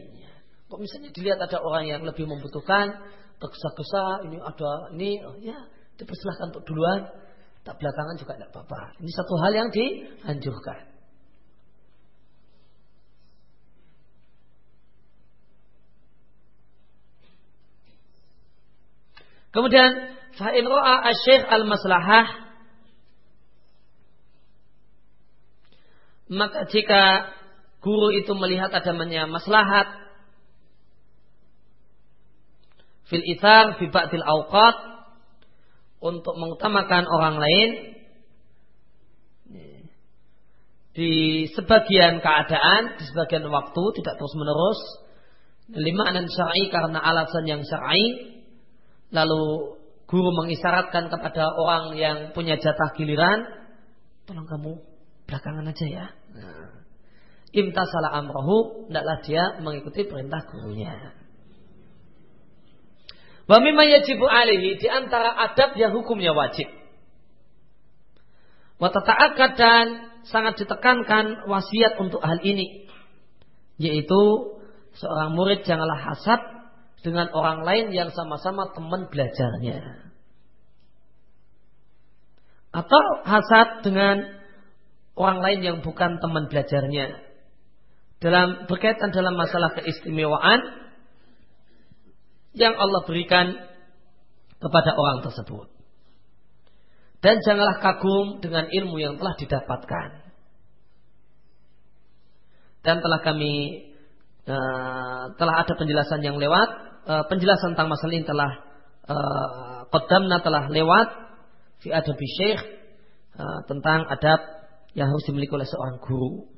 Kok misalnya dilihat ada orang yang lebih membutuhkan, tergesa-gesa, ini ada ini, oh ya dipersilahkan untuk duluan tak belakangan juga tidak apa-apa. Ini satu hal yang dianjurkan. Kemudian fa'in asy al-maslahah maka jika guru itu melihat adanya maslahat fil ithar fi ba'dil awqat untuk mengutamakan orang lain di sebagian keadaan, di sebagian waktu tidak terus menerus. Lima anan syar'i karena alasan yang syar'i. Lalu guru mengisyaratkan kepada orang yang punya jatah giliran, tolong kamu belakangan aja ya. Nah. Imtasala amrohu, tidaklah dia mengikuti perintah gurunya. Wa mimma yajibu alihi di antara adab yang hukumnya wajib. Wa tata'akkad dan sangat ditekankan wasiat untuk hal ini. Yaitu seorang murid janganlah hasad dengan orang lain yang sama-sama teman belajarnya. Atau hasad dengan orang lain yang bukan teman belajarnya. Dalam berkaitan dalam masalah keistimewaan yang Allah berikan kepada orang tersebut. Dan janganlah kagum dengan ilmu yang telah didapatkan. Dan telah kami uh, telah ada penjelasan yang lewat, uh, penjelasan tentang masalah ini telah uh, telah lewat fi adab syekh uh, tentang adab yang harus dimiliki oleh seorang guru.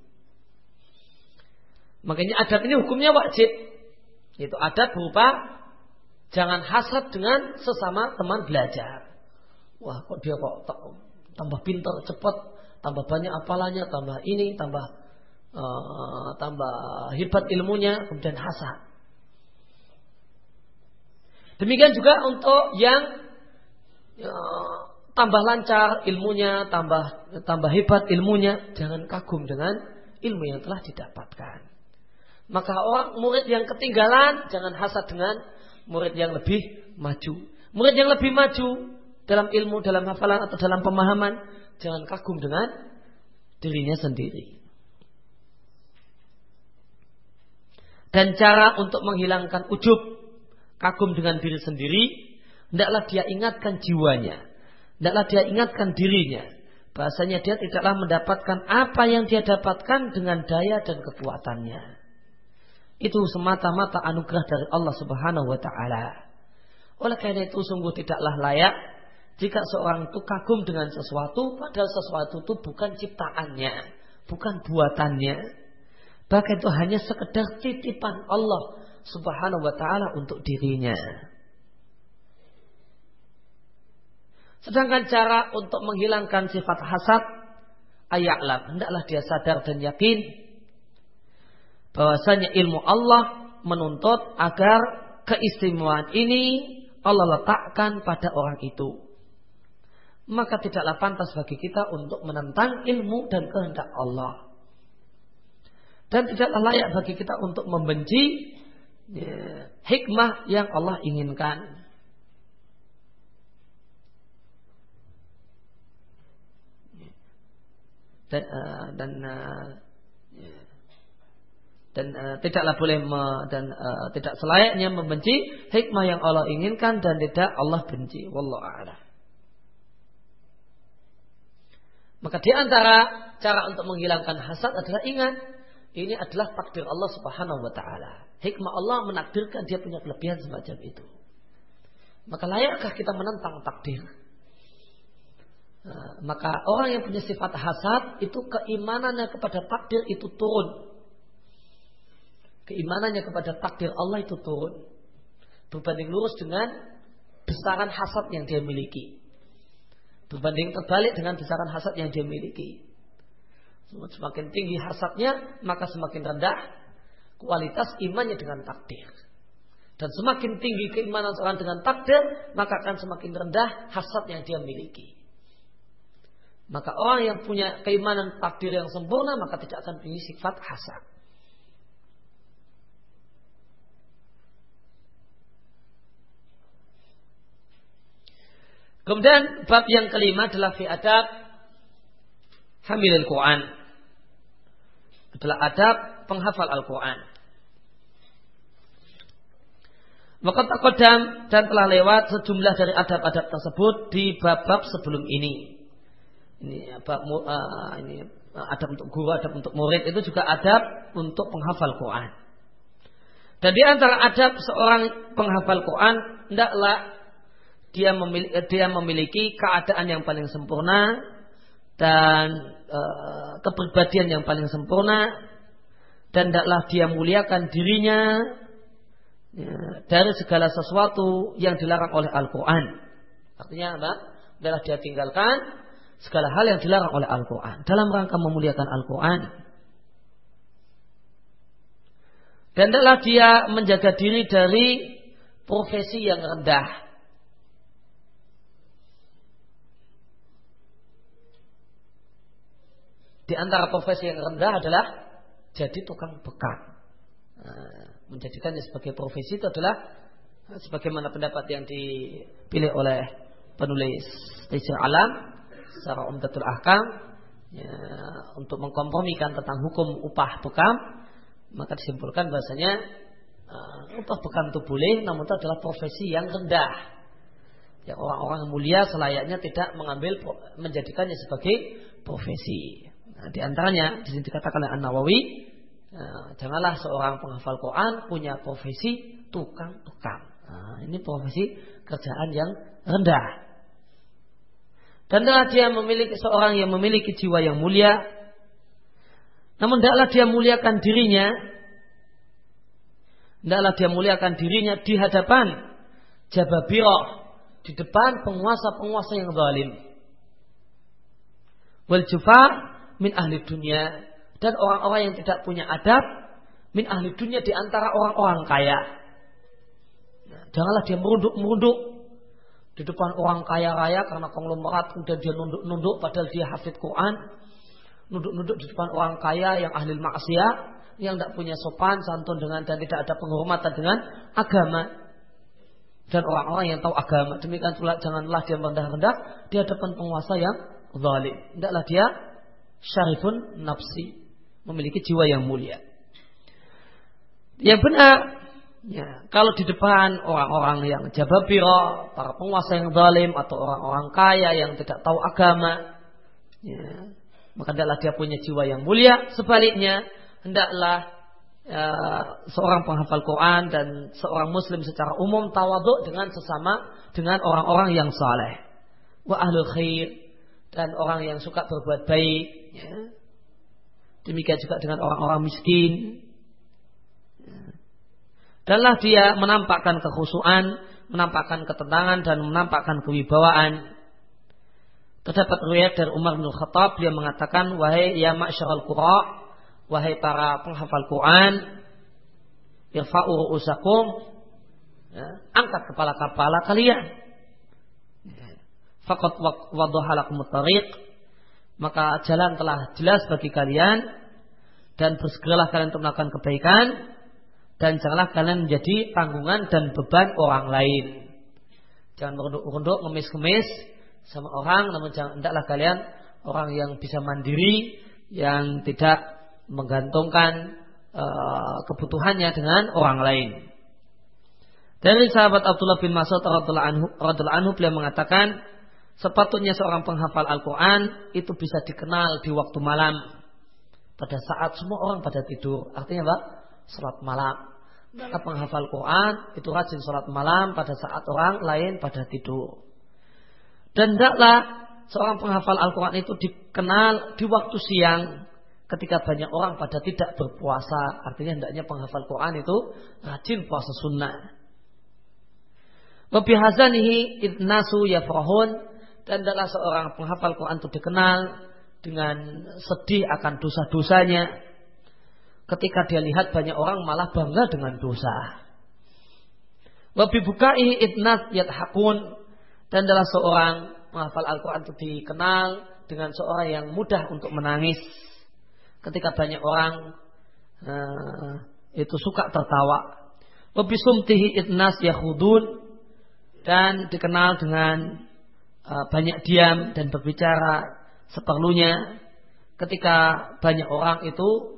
Makanya adab ini hukumnya wajib. Itu adab berupa jangan hasad dengan sesama teman belajar. Wah, kok dia kok tambah pintar, cepat, tambah banyak apalanya, tambah ini, tambah uh, tambah hebat ilmunya, kemudian hasad. Demikian juga untuk yang uh, tambah lancar ilmunya, tambah tambah hebat ilmunya, jangan kagum dengan ilmu yang telah didapatkan. Maka orang murid yang ketinggalan jangan hasad dengan murid yang lebih maju. Murid yang lebih maju dalam ilmu, dalam hafalan atau dalam pemahaman, jangan kagum dengan dirinya sendiri. Dan cara untuk menghilangkan ujub, kagum dengan diri sendiri, hendaklah dia ingatkan jiwanya. Hendaklah dia ingatkan dirinya. Bahasanya dia tidaklah mendapatkan apa yang dia dapatkan dengan daya dan kekuatannya. Itu semata-mata anugerah dari Allah Subhanahu wa taala. Oleh karena itu sungguh tidaklah layak jika seorang itu kagum dengan sesuatu padahal sesuatu itu bukan ciptaannya, bukan buatannya. Bahkan itu hanya sekedar titipan Allah Subhanahu wa taala untuk dirinya. Sedangkan cara untuk menghilangkan sifat hasad ayatlah hendaklah dia sadar dan yakin bahwasanya ilmu Allah menuntut agar keistimewaan ini Allah letakkan pada orang itu. Maka tidaklah pantas bagi kita untuk menentang ilmu dan kehendak Allah. Dan tidaklah layak bagi kita untuk membenci ya, hikmah yang Allah inginkan. Dan uh, dan uh, dan uh, tidaklah boleh me, dan uh, tidak selayaknya membenci hikmah yang Allah inginkan dan tidak Allah benci. Wallahu a'lam. Maka di antara cara untuk menghilangkan hasad adalah ingat ini adalah takdir Allah Subhanahu wa taala. Hikmah Allah menakdirkan dia punya kelebihan semacam itu. Maka layakkah kita menentang takdir? Nah, maka orang yang punya sifat hasad itu keimanannya kepada takdir itu turun. Keimanannya kepada takdir Allah itu turun. Berbanding lurus dengan besaran hasad yang dia miliki. Berbanding terbalik dengan besaran hasad yang dia miliki. Semakin tinggi hasadnya, maka semakin rendah kualitas imannya dengan takdir. Dan semakin tinggi keimanan seorang dengan takdir, maka akan semakin rendah hasad yang dia miliki. Maka orang yang punya keimanan takdir yang sempurna maka tidak akan punya sifat hasad. Kemudian bab yang kelima adalah fi adab hamilil Quran. Adalah adab penghafal Al-Quran. Maka takodam dan telah lewat sejumlah dari adab-adab tersebut di bab-bab sebelum ini ini apa uh, ini adab untuk guru, adab untuk murid itu juga adab untuk penghafal Quran. Dan di antara adab seorang penghafal Quran, hendaklah dia memiliki, dia memiliki keadaan yang paling sempurna dan e, kepribadian yang paling sempurna dan hendaklah dia muliakan dirinya ya, dari segala sesuatu yang dilarang oleh Al-Quran. Artinya apa? Adalah dia tinggalkan segala hal yang dilarang oleh Al-Quran dalam rangka memuliakan Al-Quran. Dan adalah dia menjaga diri dari profesi yang rendah. Di antara profesi yang rendah adalah jadi tukang bekam. Nah, menjadikannya sebagai profesi itu adalah sebagaimana pendapat yang dipilih oleh penulis Tijah Alam secara umdatul ahkam ya, untuk mengkompromikan tentang hukum upah bekam maka disimpulkan bahasanya uh, upah bekam itu boleh namun itu adalah profesi yang rendah Ya orang-orang mulia selayaknya tidak mengambil menjadikannya sebagai profesi. Nah, di antaranya di sini dikatakan oleh An Nawawi Nah, janganlah seorang penghafal Quran punya profesi tukang-tukang. Nah, ini profesi kerjaan yang rendah. Dan adalah dia memiliki seorang yang memiliki jiwa yang mulia. Namun tidaklah dia muliakan dirinya. Tidaklah dia muliakan dirinya di hadapan jababirah. Di depan penguasa-penguasa yang zalim. Wal min ahli dunia dan orang-orang yang tidak punya adab min ahli dunia di antara orang-orang kaya. Nah, janganlah dia merunduk-merunduk di depan orang kaya raya karena konglomerat kemudian dia nunduk-nunduk padahal dia hafid Quran. Nunduk-nunduk di depan orang kaya yang ahli maksiat yang tidak punya sopan santun dengan dan tidak ada penghormatan dengan agama dan orang-orang yang tahu agama demikian pula janganlah dia rendah-rendah di hadapan penguasa yang zalim. Tidaklah dia syarifun nafsi, memiliki jiwa yang mulia. Yang benar, ya, kalau di depan orang-orang yang jababiro, para penguasa yang zalim atau orang-orang kaya yang tidak tahu agama, ya, maka hendaklah dia punya jiwa yang mulia. Sebaliknya, hendaklah ya, seorang penghafal Quran dan seorang Muslim secara umum tawaduk dengan sesama dengan orang-orang yang saleh. Wa ahlul khair dan orang yang suka berbuat baik. Ya. Demikian juga dengan orang-orang miskin. Danlah dia menampakkan kekhusuan, menampakkan ketenangan dan menampakkan kewibawaan. Terdapat riwayat dari Umar bin Khattab dia mengatakan wahai ya ma'syarul qura wahai para penghafal Quran irfa'u ru'usakum ya, angkat kepala-kepala kalian Fakat wadohalakum tariq maka jalan telah jelas bagi kalian dan bersegeralah kalian untuk melakukan kebaikan dan janganlah kalian menjadi tanggungan dan beban orang lain. Jangan merunduk-runduk, ngemis-ngemis sama orang, namun jangan hendaklah kalian orang yang bisa mandiri, yang tidak menggantungkan uh, kebutuhannya dengan orang lain. Dari sahabat Abdullah bin Mas'ud radhiallahu anhu, beliau mengatakan, Sepatutnya seorang penghafal Al-Quran itu bisa dikenal di waktu malam. Pada saat semua orang pada tidur. Artinya apa? Salat malam. Penghafal Quran itu rajin salat malam pada saat orang lain pada tidur. Dan tidaklah seorang penghafal Al-Quran itu dikenal di waktu siang ketika banyak orang pada tidak berpuasa. Artinya hendaknya penghafal Quran itu rajin puasa sunnah. Wabihazanihi idnasu yafrahun dan adalah seorang penghafal Quran itu dikenal dengan sedih akan dosa-dosanya ketika dia lihat banyak orang malah bangga dengan dosa. Wabi bukai idnat hakun dan adalah seorang penghafal Al-Quran itu dikenal dengan seorang yang mudah untuk menangis ketika banyak orang uh, itu suka tertawa. Wabi sumtihi idnas yahudun dan dikenal dengan Uh, banyak diam dan berbicara seperlunya ketika banyak orang itu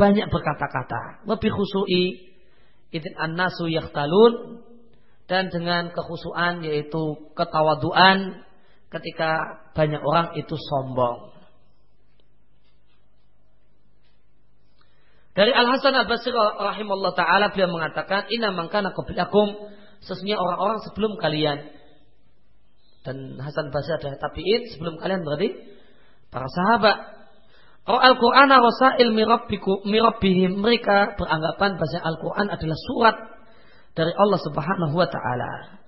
banyak berkata-kata. Lebih khusui idin an-nasu yakhtalun. Dan dengan kekhusuan yaitu ketawaduan ketika banyak orang itu sombong. Dari Al Hasan Al Basri rahimahullah taala beliau mengatakan inna mangkana qablakum. Sesungguhnya orang-orang sebelum kalian. Dan Hasan Basri adalah tabi'in sebelum kalian berarti para sahabat. Al-Quran rasail mirabbihim mereka beranggapan bahwa Al-Quran adalah surat dari Allah Subhanahu wa taala.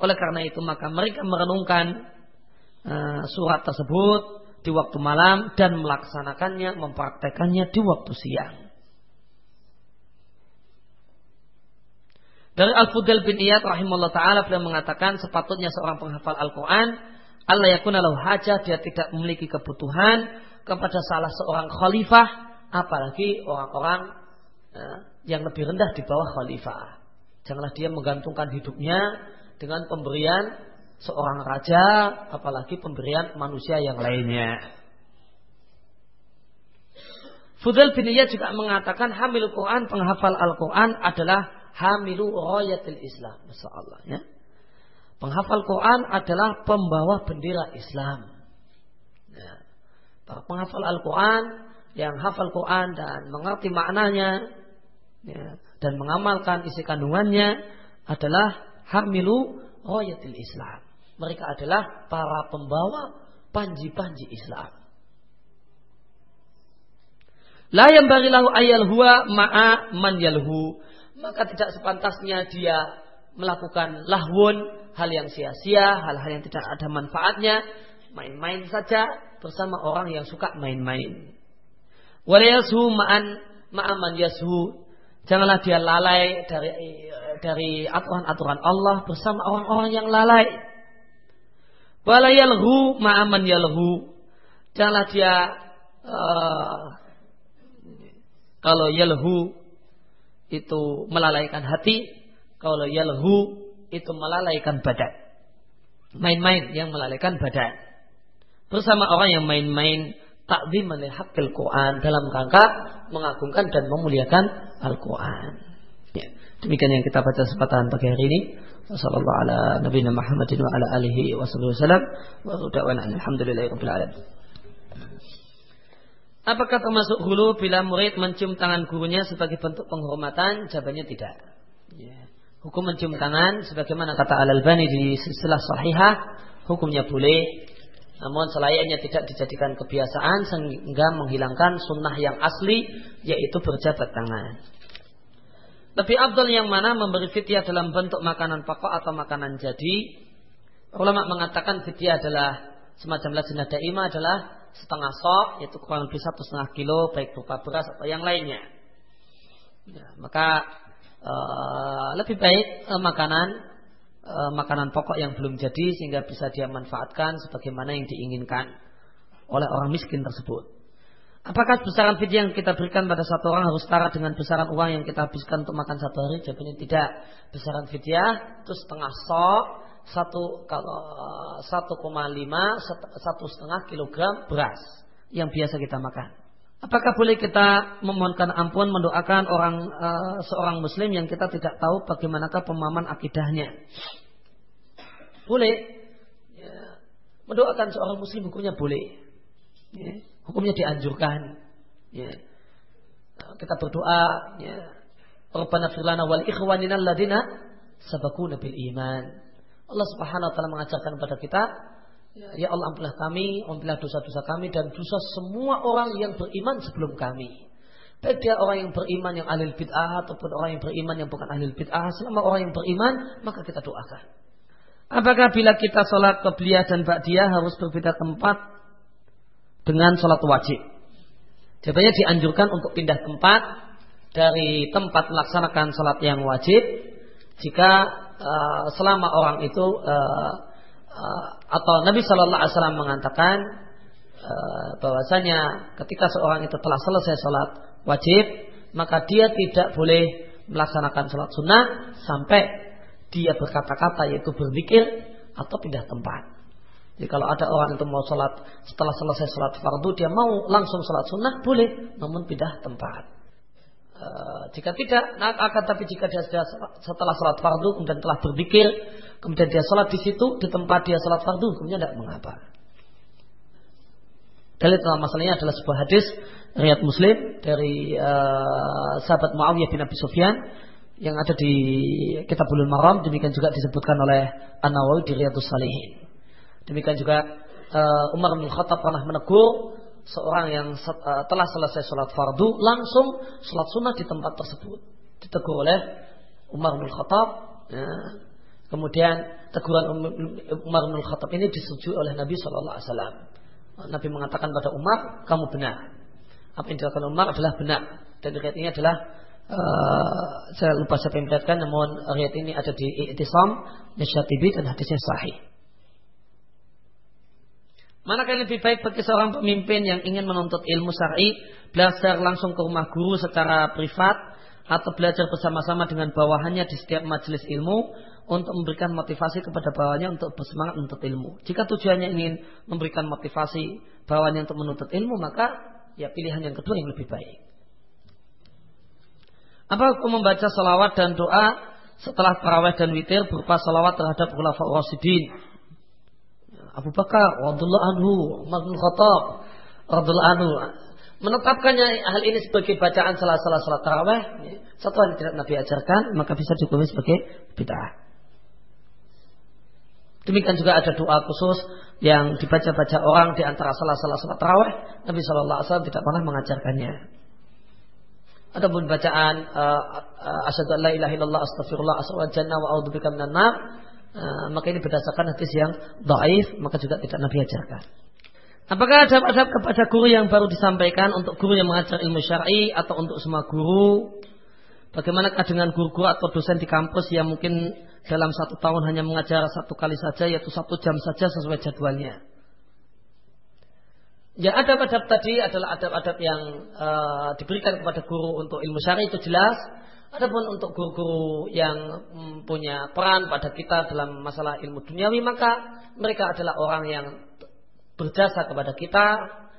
Oleh karena itu maka mereka merenungkan uh, surat tersebut di waktu malam dan melaksanakannya, mempraktekannya di waktu siang. Dari Al-Fudail bin Iyad rahimahullah ta'ala beliau mengatakan sepatutnya seorang penghafal Al-Quran Allah yakuna lahu hajah dia tidak memiliki kebutuhan kepada salah seorang khalifah apalagi orang-orang ya, yang lebih rendah di bawah khalifah. Janganlah dia menggantungkan hidupnya dengan pemberian seorang raja apalagi pemberian manusia yang lainnya. Fudail bin Iyad juga mengatakan hamil Quran penghafal Al-Quran adalah hamilu rayatil Islam. Masya Allah ya. Penghafal Quran adalah pembawa bendera Islam. Penghafal Al-Quran yang hafal Quran dan mengerti maknanya ya, dan mengamalkan isi kandungannya adalah hamilu royatil Islam. Mereka adalah para pembawa panji-panji Islam. La yang barilahu ayal huwa ma'a man yalhu. Maka tidak sepantasnya dia melakukan lahwun, hal yang sia-sia, hal-hal yang tidak ada manfaatnya, main-main saja bersama orang yang suka main-main. Walayashu ma'an ma'aman yashu. Janganlah dia lalai dari dari aturan-aturan Allah bersama orang-orang yang lalai. Walayalhu ma'aman yalhu. Janganlah dia uh, kalau yalhu itu melalaikan hati, kalau yalhu itu melalaikan badan. Main-main yang melalaikan badan. Bersama orang yang main-main takdim haqqil Quran dalam rangka mengagungkan dan memuliakan Al-Quran. Ya. Demikian yang kita baca kesempatan pagi hari ini. Wassalamualaikum ala nabiyina Muhammadin wa ala alihi wa sallam. Wa alhamdulillahi rabbil alamin. Apakah termasuk hulu bila murid mencium tangan gurunya sebagai bentuk penghormatan? Jawabannya tidak. Ya. Hukum mencium tangan, sebagaimana kata Al-Albani di silsilah sahihah, hukumnya boleh. Namun selayaknya tidak dijadikan kebiasaan sehingga menghilangkan sunnah yang asli, yaitu berjabat tangan. Lebih abdul yang mana memberi fidyah dalam bentuk makanan pokok atau makanan jadi? Ulama mengatakan fidyah adalah semacam lajnah daimah adalah setengah sok yaitu kurang lebih satu setengah kilo baik berupa beras atau yang lainnya. Ya, maka uh, lebih baik uh, makanan uh, makanan pokok yang belum jadi sehingga bisa dia manfaatkan sebagaimana yang diinginkan oleh orang miskin tersebut. Apakah besaran fidyah yang kita berikan pada satu orang harus setara dengan besaran uang yang kita habiskan untuk makan satu hari? Jawabannya tidak. Besaran fidyah itu setengah sok satu kalau satu koma lima satu setengah kilogram beras yang biasa kita makan. Apakah boleh kita memohonkan ampun mendoakan orang uh, seorang muslim yang kita tidak tahu bagaimanakah pemahaman akidahnya? Boleh. Ya. Mendoakan seorang muslim hukumnya boleh. Ya. Hukumnya dianjurkan. Ya. Kita berdoa ya. Rabbana firlana wal ikhwanina alladina sabakuna bil iman. Allah Subhanahu wa taala mengajarkan kepada kita, ya Allah ampunilah kami, ampunilah dosa-dosa kami dan dosa semua orang yang beriman sebelum kami. Baik dia orang yang beriman yang ahli bid'ah ataupun orang yang beriman yang bukan ahli bid'ah, selama orang yang beriman maka kita doakan. Apakah bila kita sholat kebliyah dan ba'diyah harus berbeda tempat dengan sholat wajib? Jawabannya dianjurkan untuk pindah tempat dari tempat melaksanakan sholat yang wajib jika uh, selama orang itu uh, uh, atau Nabi Shallallahu Alaihi Wasallam mengatakan uh, bahwasanya ketika seorang itu telah selesai sholat wajib maka dia tidak boleh melaksanakan sholat sunnah sampai dia berkata-kata yaitu berzikir atau pindah tempat. Jadi kalau ada orang itu mau sholat setelah selesai sholat fardu dia mau langsung sholat sunnah boleh, namun pindah tempat. Eh, jika tidak, nah, akan tapi jika dia sudah setelah sholat fardu kemudian telah berpikir, kemudian dia sholat di situ di tempat dia sholat fardu, kemudian tidak mengapa. Dalil dalam masalahnya adalah sebuah hadis riat Muslim dari uh, sahabat Muawiyah bin Abi Sufyan yang ada di Kitab Kitabul Maram demikian juga disebutkan oleh An-Nawawi di Riyadhus Salihin. Demikian juga uh, Umar bin Khattab pernah menegur seorang yang uh, telah selesai sholat fardu langsung sholat sunnah di tempat tersebut ditegur oleh Umar bin Khattab ya. kemudian teguran Umar bin Khattab ini disetujui oleh Nabi Shallallahu Alaihi Wasallam Nabi mengatakan pada Umar kamu benar apa yang dilakukan Umar adalah benar dan riwayat ini adalah uh, saya lupa siapa yang melihatkan namun riwayat ini ada di Iqtisam Nisyatibi dan hadisnya sahih Manakah lebih baik bagi seorang pemimpin yang ingin menuntut ilmu syar'i, belajar langsung ke rumah guru secara privat atau belajar bersama-sama dengan bawahannya di setiap majelis ilmu untuk memberikan motivasi kepada bawahannya untuk bersemangat menuntut ilmu. Jika tujuannya ingin memberikan motivasi bawahannya untuk menuntut ilmu, maka ya pilihan yang kedua yang lebih baik. Apa hukum membaca salawat dan doa setelah tarawih dan witir berupa salawat terhadap khulafa rasidin Abu Bakar radhiyallahu anhu, Umar bin Khattab anhu. menetapkannya hal ini sebagai bacaan salah-salah salat taraweh, satu hal tidak Nabi ajarkan, maka bisa dihukum sebagai bid'ah. Demikian juga ada doa khusus yang dibaca-baca orang di antara salah-salah salat taraweh. Nabi Shallallahu Alaihi Wasallam tidak pernah mengajarkannya. Adapun bacaan uh, uh, asyhadu an la ilaha illallah astaghfirullah asrul jannah wa a'udzubika minan nar uh, maka ini berdasarkan hadis yang dhaif maka juga tidak Nabi ajarkan. Apakah ada adab kepada guru yang baru disampaikan untuk guru yang mengajar ilmu syar'i atau untuk semua guru? Bagaimanakah dengan guru-guru atau dosen di kampus yang mungkin dalam satu tahun hanya mengajar satu kali saja yaitu satu jam saja sesuai jadwalnya? Ya adab-adab tadi adalah adab-adab yang uh, diberikan kepada guru untuk ilmu syar'i itu jelas. Adapun untuk guru-guru yang mm, punya peran pada kita dalam masalah ilmu duniawi maka mereka adalah orang yang berjasa kepada kita,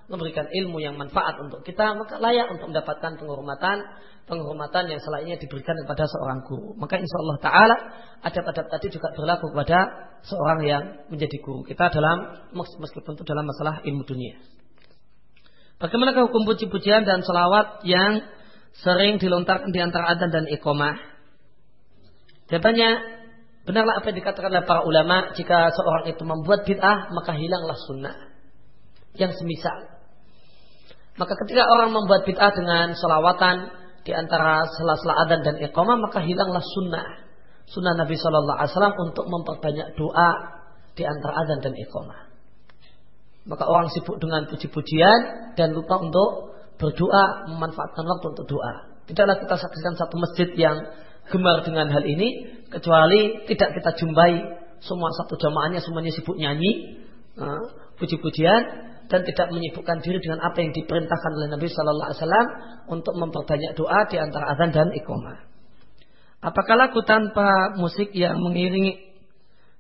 memberikan ilmu yang manfaat untuk kita, maka layak untuk mendapatkan penghormatan penghormatan yang selainnya diberikan kepada seorang guru. Maka insya Allah Taala adab-adab tadi juga berlaku kepada seorang yang menjadi guru kita dalam meskipun itu dalam masalah ilmu dunia. Bagaimana hukum puji-pujian dan selawat yang sering dilontarkan di antara adzan dan iqomah? Jawabannya, benarlah apa yang dikatakan oleh para ulama, jika seorang itu membuat bid'ah, maka hilanglah sunnah. Yang semisal. Maka ketika orang membuat bid'ah dengan selawatan, di antara sela-sela adan dan iqamah maka hilanglah sunnah sunnah Nabi Shallallahu Alaihi Wasallam untuk memperbanyak doa di antara adan dan iqamah. Maka orang sibuk dengan puji-pujian dan lupa untuk berdoa, memanfaatkan waktu untuk doa. Tidaklah kita saksikan satu masjid yang gemar dengan hal ini, kecuali tidak kita jumpai semua satu jamaahnya semuanya sibuk nyanyi, uh, puji-pujian, dan tidak menyibukkan diri dengan apa yang diperintahkan oleh Nabi Shallallahu Alaihi Wasallam untuk memperbanyak doa di antara azan dan iqomah. Apakah lagu tanpa musik yang mengiringi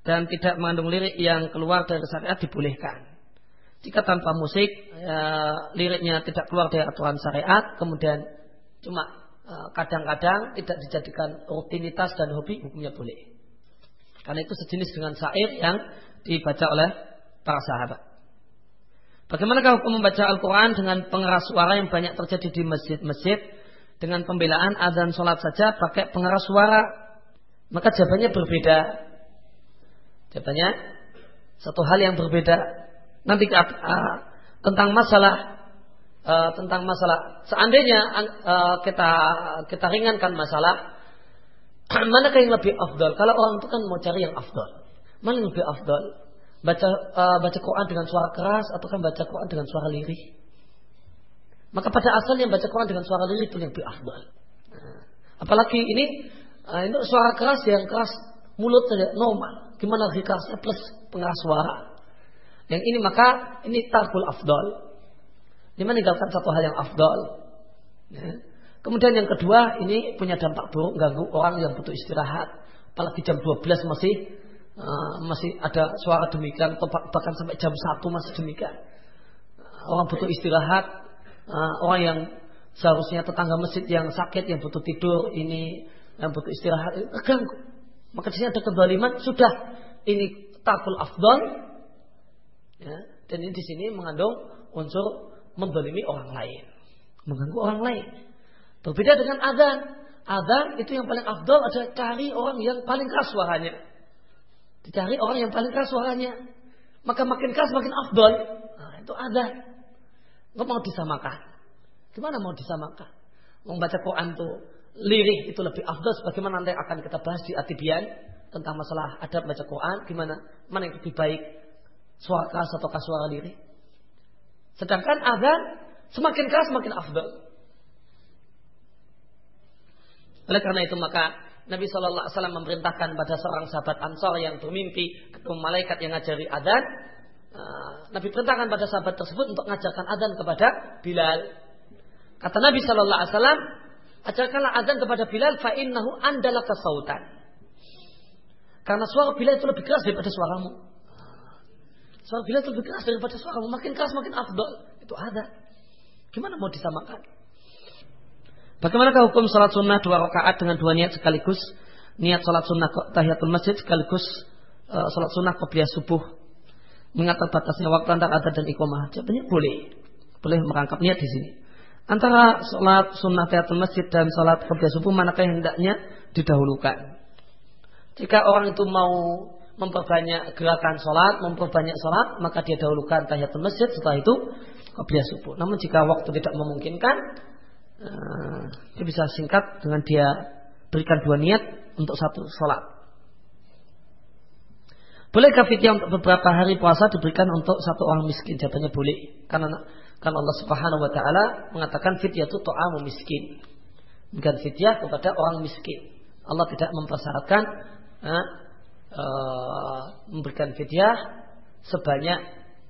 dan tidak mengandung lirik yang keluar dari syariat dibolehkan? Jika tanpa musik ya, liriknya tidak keluar dari aturan syariat, kemudian cuma e, kadang-kadang tidak dijadikan rutinitas dan hobi, hukumnya boleh. Karena itu sejenis dengan syair yang dibaca oleh para sahabat. Bagaimanakah hukum membaca Al-Quran dengan pengeras suara yang banyak terjadi di masjid-masjid dengan pembelaan azan sholat saja pakai pengeras suara? Maka jawabannya berbeda. Jawabannya satu hal yang berbeda. Nanti uh, tentang masalah uh, tentang masalah seandainya uh, kita kita ringankan masalah manakah yang lebih afdol? Kalau orang itu kan mau cari yang afdol. Mana yang lebih afdol? baca uh, baca Quran dengan suara keras atau kan baca Quran dengan suara lirih. Maka pada asalnya baca Quran dengan suara lirih itu lebih afdal. Nah, apalagi ini uh, ini suara keras yang keras mulut saja normal. Gimana lebih kerasnya plus pengeras suara. Yang ini maka ini tarkul afdal. Ini meninggalkan satu hal yang afdal. Ya. Kemudian yang kedua ini punya dampak buruk ganggu orang yang butuh istirahat. Apalagi jam 12 masih Ah, masih ada suara demikian bahkan sampai jam satu masih demikian. Orang butuh istirahat, uh, orang yang seharusnya tetangga masjid yang sakit yang butuh tidur ini yang butuh istirahat terganggu. Maka sini ada kezaliman sudah ini takul afdal ya, dan ini di sini mengandung unsur mendolimi orang lain, mengganggu orang lain. Berbeda dengan adzan. Adzan itu yang paling afdal adalah cari orang yang paling keras suaranya. Dicari orang yang paling keras suaranya. Maka makin keras makin afdol. Nah, itu ada. Nggak mau disamakan. Gimana mau disamakan? Membaca Quran itu lirik itu lebih afdol. Sebagaimana nanti akan kita bahas di Atibian. Tentang masalah adab baca Quran. Gimana? Mana yang lebih baik? Suara keras atau suara lirik? Sedangkan ada semakin keras semakin afdol. Oleh karena itu maka Nabi Shallallahu Alaihi Wasallam memerintahkan pada seorang sahabat Ansor yang bermimpi ketemu malaikat yang ngajari adan. Uh, Nabi perintahkan pada sahabat tersebut untuk mengajarkan adan kepada Bilal. Kata Nabi Shallallahu Alaihi Wasallam, ajarkanlah adan kepada Bilal, fa innahu andala kesautan. Karena suara Bilal itu lebih keras daripada suaramu. Suara Bilal lebih keras daripada suaramu. Makin keras makin afdol. Itu ada. Gimana mau disamakan? Bagaimanakah hukum salat sunnah dua rakaat dengan dua niat sekaligus? Niat salat sunnah tahiyatul masjid sekaligus uh, salat sunnah qobliyah subuh. Mengatur batasnya waktu antara adat dan iqamah. Jawabannya boleh. Boleh merangkap niat di sini. Antara sholat sunnah tahiyatul masjid dan sholat qobliyah subuh manakah yang hendaknya didahulukan? Jika orang itu mau memperbanyak gerakan sholat, memperbanyak sholat, maka dia dahulukan tahiyatul masjid setelah itu qobliyah subuh. Namun jika waktu tidak memungkinkan, eh, dia bisa singkat dengan dia berikan dua niat untuk satu sholat. Bolehkah fidyah untuk beberapa hari puasa diberikan untuk satu orang miskin? Jawabannya boleh. Karena karena Allah Subhanahu wa taala mengatakan fidyah itu ta'amu miskin. Bukan fidyah kepada orang miskin. Allah tidak mempersyaratkan eh, uh, memberikan fidyah sebanyak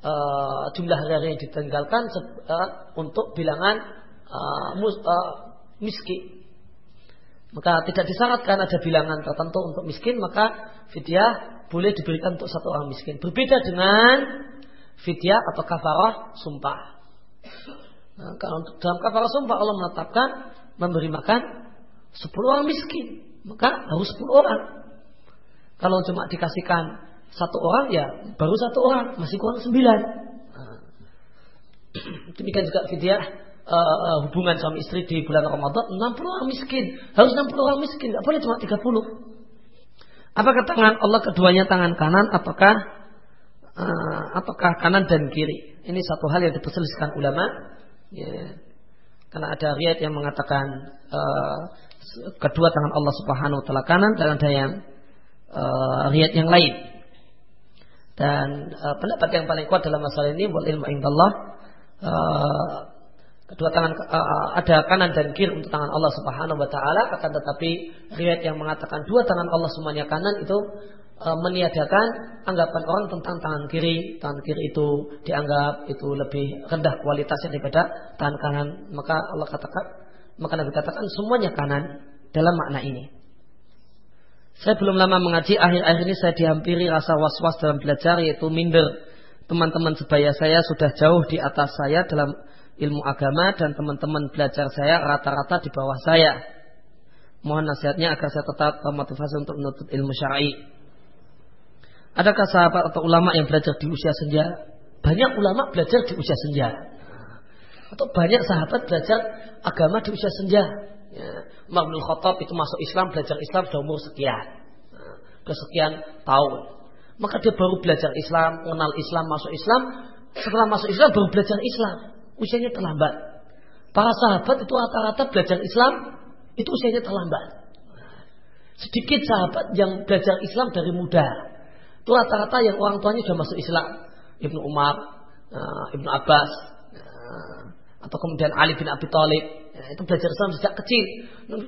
uh, jumlah hari yang ditinggalkan uh, untuk bilangan uh, mus, uh, miskin. Maka tidak disyaratkan ada bilangan tertentu untuk miskin, maka fidyah boleh diberikan untuk satu orang miskin. Berbeda dengan fidyah atau kafarah sumpah. Nah, kalau dalam kafarah sumpah Allah menetapkan memberi makan 10 orang miskin, maka harus 10 orang. Kalau cuma dikasihkan satu orang ya baru satu orang, masih kurang sembilan. Nah. Demikian juga fidyah uh, hubungan suami istri di bulan Ramadan 60 orang miskin. Harus 60 orang miskin, tidak boleh cuma 30. Apakah tangan Allah keduanya tangan kanan apakah uh, apakah kanan dan kiri? Ini satu hal yang diperselisihkan ulama. Ya. Karena ada riwayat yang mengatakan uh, kedua tangan Allah Subhanahu wa taala kanan dan ada yang uh, riwayat yang lain. Dan uh, pendapat yang paling kuat dalam masalah ini buat ilmu indallah uh, kedua tangan uh, ada kanan dan kiri untuk tangan Allah Subhanahu wa taala akan tetapi riwayat yang mengatakan dua tangan Allah semuanya kanan itu uh, meniadakan anggapan orang tentang tangan kiri. Tangan kiri itu dianggap itu lebih rendah kualitasnya daripada tangan kanan. Maka Allah katakan maka Nabi katakan semuanya kanan dalam makna ini saya belum lama mengaji akhir-akhir ini saya dihampiri rasa was-was dalam belajar yaitu minder teman-teman sebaya saya sudah jauh di atas saya dalam ilmu agama dan teman-teman belajar saya rata-rata di bawah saya. Mohon nasihatnya agar saya tetap termotivasi untuk menuntut ilmu syar'i. Adakah sahabat atau ulama yang belajar di usia senja? Banyak ulama belajar di usia senja. Atau banyak sahabat belajar agama di usia senja. Ya. Umar bin itu masuk Islam, belajar Islam sudah umur sekian. Nah, sekian tahun. Maka dia baru belajar Islam, mengenal Islam, masuk Islam. Setelah masuk Islam baru belajar Islam usianya terlambat. Para sahabat itu rata-rata belajar Islam itu usianya terlambat. Sedikit sahabat yang belajar Islam dari muda. Itu rata-rata yang orang tuanya sudah masuk Islam. Ibnu Umar, uh, Ibnu Abbas, uh, atau kemudian Ali bin Abi Thalib. Ya, itu belajar Islam sejak kecil.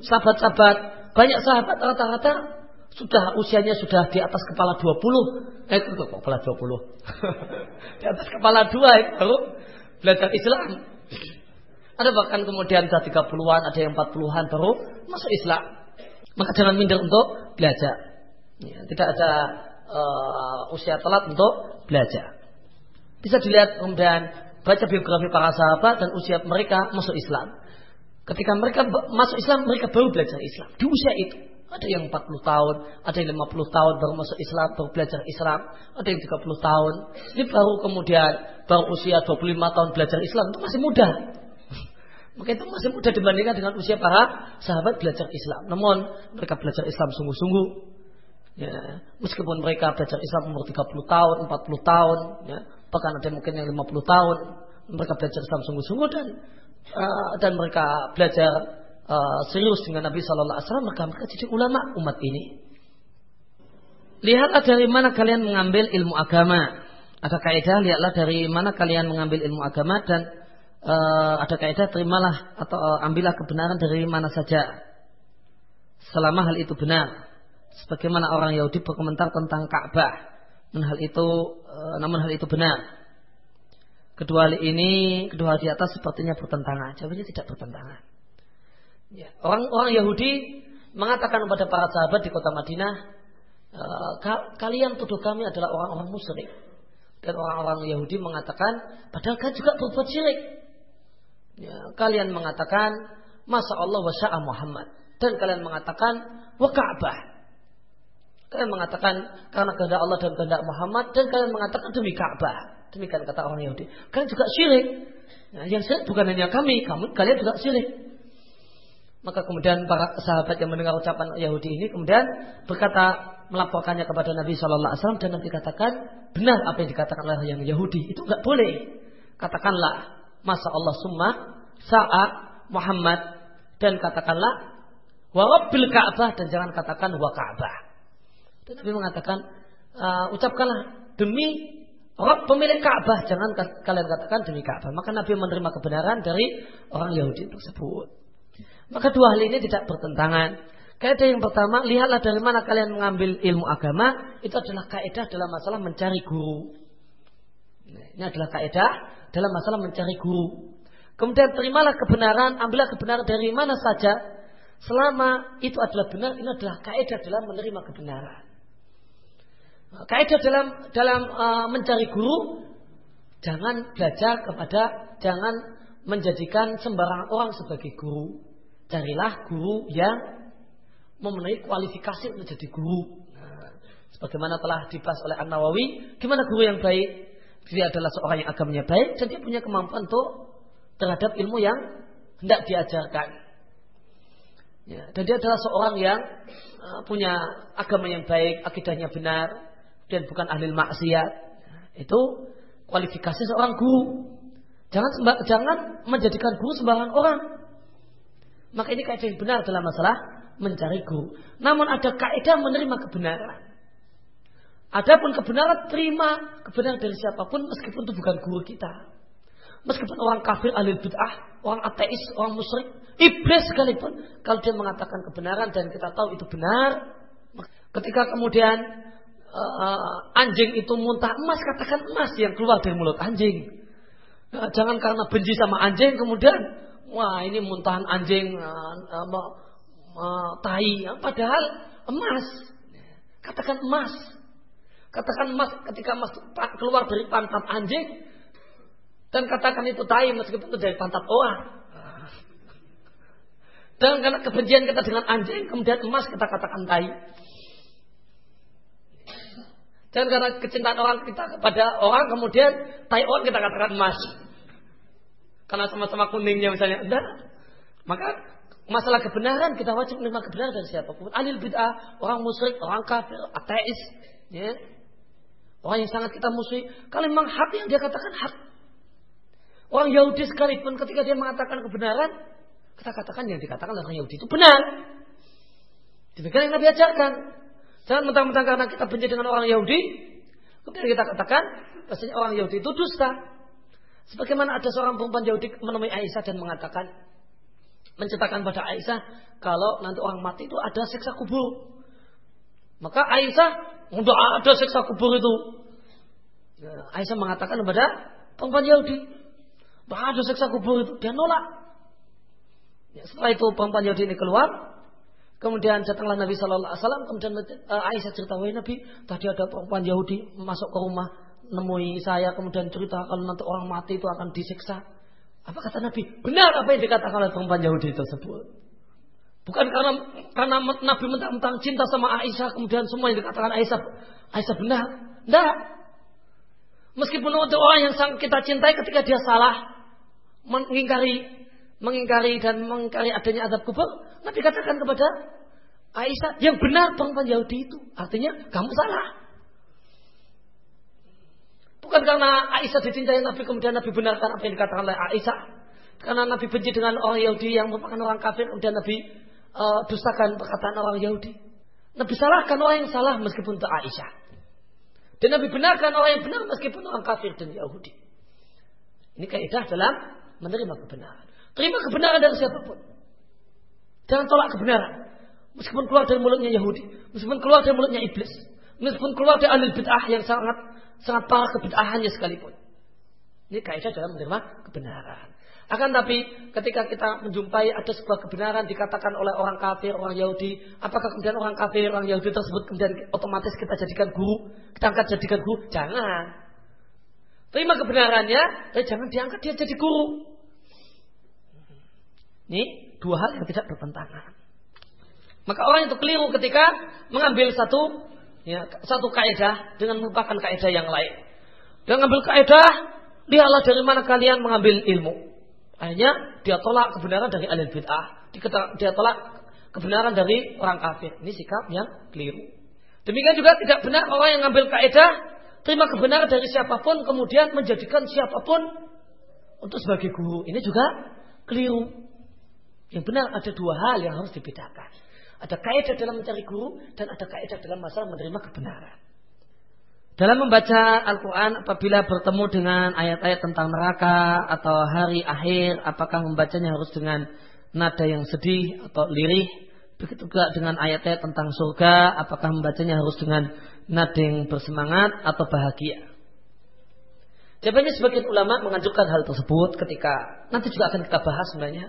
Sahabat-sahabat, banyak sahabat rata-rata sudah usianya sudah di atas kepala 20. Eh, itu kepala 20. di atas kepala 2 itu baru belajar Islam. Ada bahkan kemudian sudah 30-an, ada yang 40-an baru masuk Islam. Maka jangan minder untuk belajar. Ya, tidak ada uh, usia telat untuk belajar. Bisa dilihat kemudian baca biografi para sahabat dan usia mereka masuk Islam. Ketika mereka masuk Islam, mereka baru belajar Islam. Di usia itu. Ada yang 40 tahun, ada yang 50 tahun baru masuk Islam, baru belajar Islam, ada yang 30 tahun. Ini baru kemudian baru usia 25 tahun belajar Islam itu masih muda. Maka itu masih muda dibandingkan dengan usia para sahabat belajar Islam. Namun mereka belajar Islam sungguh-sungguh. Ya, meskipun mereka belajar Islam umur 30 tahun, 40 tahun, ya, bahkan ada mungkin yang 50 tahun, mereka belajar Islam sungguh-sungguh dan uh, dan mereka belajar uh, serius dengan Nabi Shallallahu Alaihi Wasallam maka mereka jadi ulama umat ini. Lihatlah dari mana kalian mengambil ilmu agama. Ada kaidah, lihatlah dari mana kalian mengambil ilmu agama dan uh, ada kaidah terimalah atau uh, ambillah kebenaran dari mana saja. Selama hal itu benar. Sebagaimana orang Yahudi berkomentar tentang Ka'bah. Hal itu, namun hal itu benar. Kedua hal ini, kedua hal di atas sepertinya bertentangan. Jawabnya tidak bertentangan. Ya, orang-orang Yahudi mengatakan kepada para sahabat di kota Madinah, e, kalian tuduh kami adalah orang-orang musyrik. Dan orang-orang Yahudi mengatakan, padahal kan juga berbuat syirik. Ya, kalian mengatakan, masa Allah wa sya'a Muhammad. Dan kalian mengatakan, wa Ka'bah. Kalian mengatakan karena kehendak Allah dan kehendak Muhammad dan kalian mengatakan demi Ka'bah. Demikian kata orang Yahudi. Kalian juga syirik. Nah, yang syirik bukan hanya kami, kamu kalian juga syirik. Maka kemudian para sahabat yang mendengar ucapan Yahudi ini kemudian berkata melaporkannya kepada Nabi Shallallahu Alaihi Wasallam dan Nabi katakan benar apa yang dikatakan oleh yang Yahudi itu nggak boleh. Katakanlah masa Allah summa saat Muhammad dan katakanlah wa rabbil Ka'bah dan jangan katakan wa Ka'bah. Dan mengatakan uh, ucapkanlah demi Orang pemilik Ka'bah, jangan kalian katakan demi Ka'bah. Maka Nabi menerima kebenaran dari orang Yahudi tersebut. Maka dua hal ini tidak bertentangan. Kaidah yang pertama, lihatlah dari mana kalian mengambil ilmu agama. Itu adalah kaidah dalam masalah mencari guru. Ini adalah kaidah dalam masalah mencari guru. Kemudian terimalah kebenaran, ambillah kebenaran dari mana saja. Selama itu adalah benar, ini adalah kaidah dalam menerima kebenaran. Kaidah dalam dalam uh, mencari guru jangan belajar kepada jangan menjadikan sembarang orang sebagai guru. Carilah guru yang memenuhi kualifikasi untuk jadi guru. Nah, sebagaimana telah dibahas oleh An Nawawi, gimana guru yang baik? Dia adalah seorang yang agamanya baik dan dia punya kemampuan untuk terhadap ilmu yang hendak diajarkan. Ya, dan dia adalah seorang yang uh, punya agama yang baik, akidahnya benar, dan bukan ahli maksiat. Itu kualifikasi seorang guru. Jangan jangan menjadikan guru sembarangan orang. Maka ini kaidah yang benar dalam masalah mencari guru. Namun ada kaidah menerima kebenaran. Adapun kebenaran terima kebenaran dari siapa pun meskipun itu bukan guru kita. Meskipun orang kafir, ahli bid'ah, orang ateis, orang musyrik, iblis sekalipun, kalau dia mengatakan kebenaran dan kita tahu itu benar, ketika kemudian uh, anjing itu muntah emas, katakan emas yang keluar dari mulut anjing. Uh, jangan karena benci sama anjing kemudian wah ini muntahan anjing uh, uh, uh, tai, padahal emas. Katakan emas. Katakan emas ketika emas keluar dari pantat anjing dan katakan itu tai meskipun itu dari pantat orang. Dan karena kebencian kita dengan anjing, kemudian emas kita katakan tai. Dan karena kecintaan orang kita kepada orang, kemudian tai orang kita katakan emas. Karena sama-sama kuningnya misalnya. Enggak. Maka masalah kebenaran kita wajib menerima kebenaran dari siapa pun. Anil bid'ah, orang musyrik, orang kafir, ateis. Ya. Orang yang sangat kita musuhi. Kalau memang hak yang dia katakan hak. Orang Yahudi sekalipun ketika dia mengatakan kebenaran, kita katakan yang dikatakan orang Yahudi itu benar. Demikian yang Nabi ajarkan. Jangan mentang-mentang karena kita benci dengan orang Yahudi, kemudian kita katakan bahasanya orang Yahudi itu dusta. Sebagaimana ada seorang perempuan Yahudi menemui Aisyah dan mengatakan, menceritakan pada Aisyah, kalau nanti orang mati itu ada siksa kubur. Maka Aisyah, tidak ada siksa kubur itu. Ya, Aisyah mengatakan kepada perempuan Yahudi, tidak ada siksa kubur itu. Dia nolak. Ya, setelah itu perempuan Yahudi ini keluar, Kemudian datanglah Nabi Shallallahu Alaihi Wasallam. Kemudian uh, Aisyah cerita, wahai Nabi, tadi ada perempuan Yahudi masuk ke rumah, nemui saya, kemudian cerita kalau nanti orang mati itu akan disiksa. Apa kata Nabi? Benar apa yang dikatakan oleh perempuan Yahudi tersebut. Bukan karena karena Nabi mentang-mentang cinta sama Aisyah, kemudian semua yang dikatakan Aisyah, Aisyah benar. Tidak. Meskipun untuk orang yang kita cintai ketika dia salah, mengingkari mengingkari dan mengingkari adanya azab kubur, Nabi katakan kepada Aisyah, yang benar perempuan Yahudi itu. Artinya, kamu salah. Bukan karena Aisyah dicintai Nabi, kemudian Nabi benarkan apa yang dikatakan oleh Aisyah. Karena Nabi benci dengan orang Yahudi yang merupakan orang kafir, kemudian Nabi uh, dustakan perkataan orang Yahudi. Nabi salahkan orang yang salah meskipun itu Aisyah. Dan Nabi benarkan orang yang benar meskipun orang kafir dan Yahudi. Ini kaidah dalam menerima kebenaran. Terima kebenaran dari siapa pun. Jangan tolak kebenaran. Meskipun keluar dari mulutnya Yahudi, meskipun keluar dari mulutnya iblis, meskipun keluar dari ahli bid'ah yang sangat sangat parah kebid'ahannya sekalipun. Ini kaidah dalam menerima kebenaran. Akan tapi ketika kita menjumpai ada sebuah kebenaran dikatakan oleh orang kafir, orang Yahudi, apakah kemudian orang kafir, orang Yahudi tersebut kemudian otomatis kita jadikan guru, kita angkat jadikan guru? Jangan. Terima kebenarannya, tapi jangan diangkat dia jadi guru. Ini dua hal yang tidak bertentangan. Maka orang itu keliru ketika mengambil satu ya, satu kaidah dengan merupakan kaidah yang lain. Dia mengambil kaidah lihatlah dari mana kalian mengambil ilmu. Akhirnya dia tolak kebenaran dari alil bid'ah. Dia tolak kebenaran dari orang kafir. Ini sikap yang keliru. Demikian juga tidak benar orang yang mengambil kaidah terima kebenaran dari siapa pun kemudian menjadikan siapa pun untuk sebagai guru. Ini juga keliru. Yang benar ada dua hal yang harus dibedakan. Ada kaidah dalam mencari guru dan ada kaidah dalam masalah menerima kebenaran. Dalam membaca Al-Quran apabila bertemu dengan ayat-ayat tentang neraka atau hari akhir, apakah membacanya harus dengan nada yang sedih atau lirih? Begitu juga dengan ayat-ayat tentang surga, apakah membacanya harus dengan nada yang bersemangat atau bahagia? Jawabannya sebagian ulama menganjurkan hal tersebut ketika nanti juga akan kita bahas sebenarnya.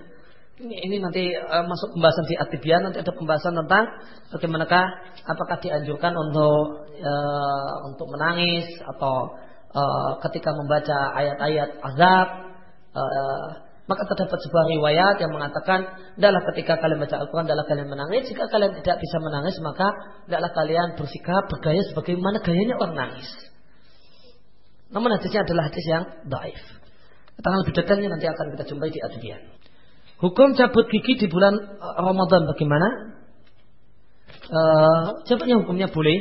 Ini, ini nanti uh, masuk pembahasan di Atibian nanti ada pembahasan tentang bagaimanakah apakah dianjurkan untuk uh, untuk menangis atau uh, ketika membaca ayat-ayat azab uh, maka terdapat sebuah riwayat yang mengatakan adalah ketika kalian baca Al-Quran adalah kalian menangis jika kalian tidak bisa menangis maka adalah kalian bersikap bergaya sebagaimana gayanya orang nangis namun hadisnya adalah hadis yang daif. Tentang lebih detailnya nanti akan kita jumpai di Adwiyah. Hukum cabut gigi di bulan eh, Ramadan bagaimana? Uh, Jawabannya hukumnya boleh.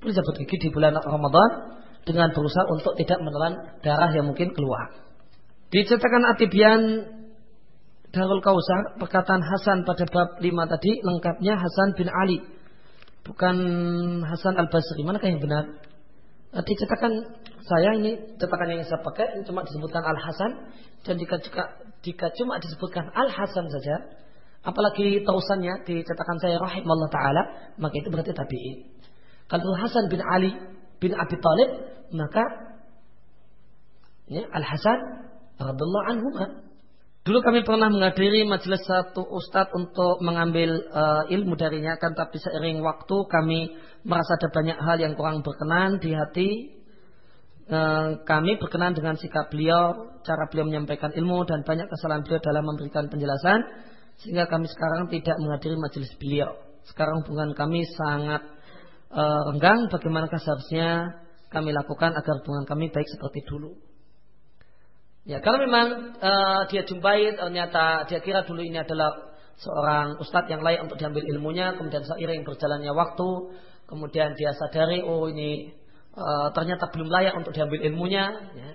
Boleh cabut gigi di bulan Ramadan dengan berusaha untuk tidak menelan darah yang mungkin keluar. Dicetakan Atibian Darul Kausar perkataan Hasan pada bab 5 tadi lengkapnya Hasan bin Ali bukan Hasan Al Basri manakah yang benar? Nah, dicetakan saya ini cetakan yang saya pakai ini cuma disebutkan Al Hasan dan jika jika jika cuma disebutkan Al Hasan saja, apalagi tausannya di cetakan saya rahimahullah taala, maka itu berarti tabi'in. Kalau Hasan bin Ali bin Abi Talib, maka ya, Al Hasan radhiallahu anhu Dulu kami pernah menghadiri majelis satu ustadz untuk mengambil uh, ilmu darinya, kan tapi seiring waktu kami merasa ada banyak hal yang kurang berkenan di hati. Uh, kami berkenan dengan sikap beliau, cara beliau menyampaikan ilmu dan banyak kesalahan beliau dalam memberikan penjelasan, sehingga kami sekarang tidak menghadiri majelis beliau. Sekarang hubungan kami sangat uh, renggang. Bagaimanakah seharusnya kami lakukan agar hubungan kami baik seperti dulu? Ya, kalau memang uh, dia jumpai ternyata dia kira dulu ini adalah seorang ustadz yang layak untuk diambil ilmunya, kemudian seiring berjalannya waktu, kemudian dia sadari oh ini uh, ternyata belum layak untuk diambil ilmunya, ya.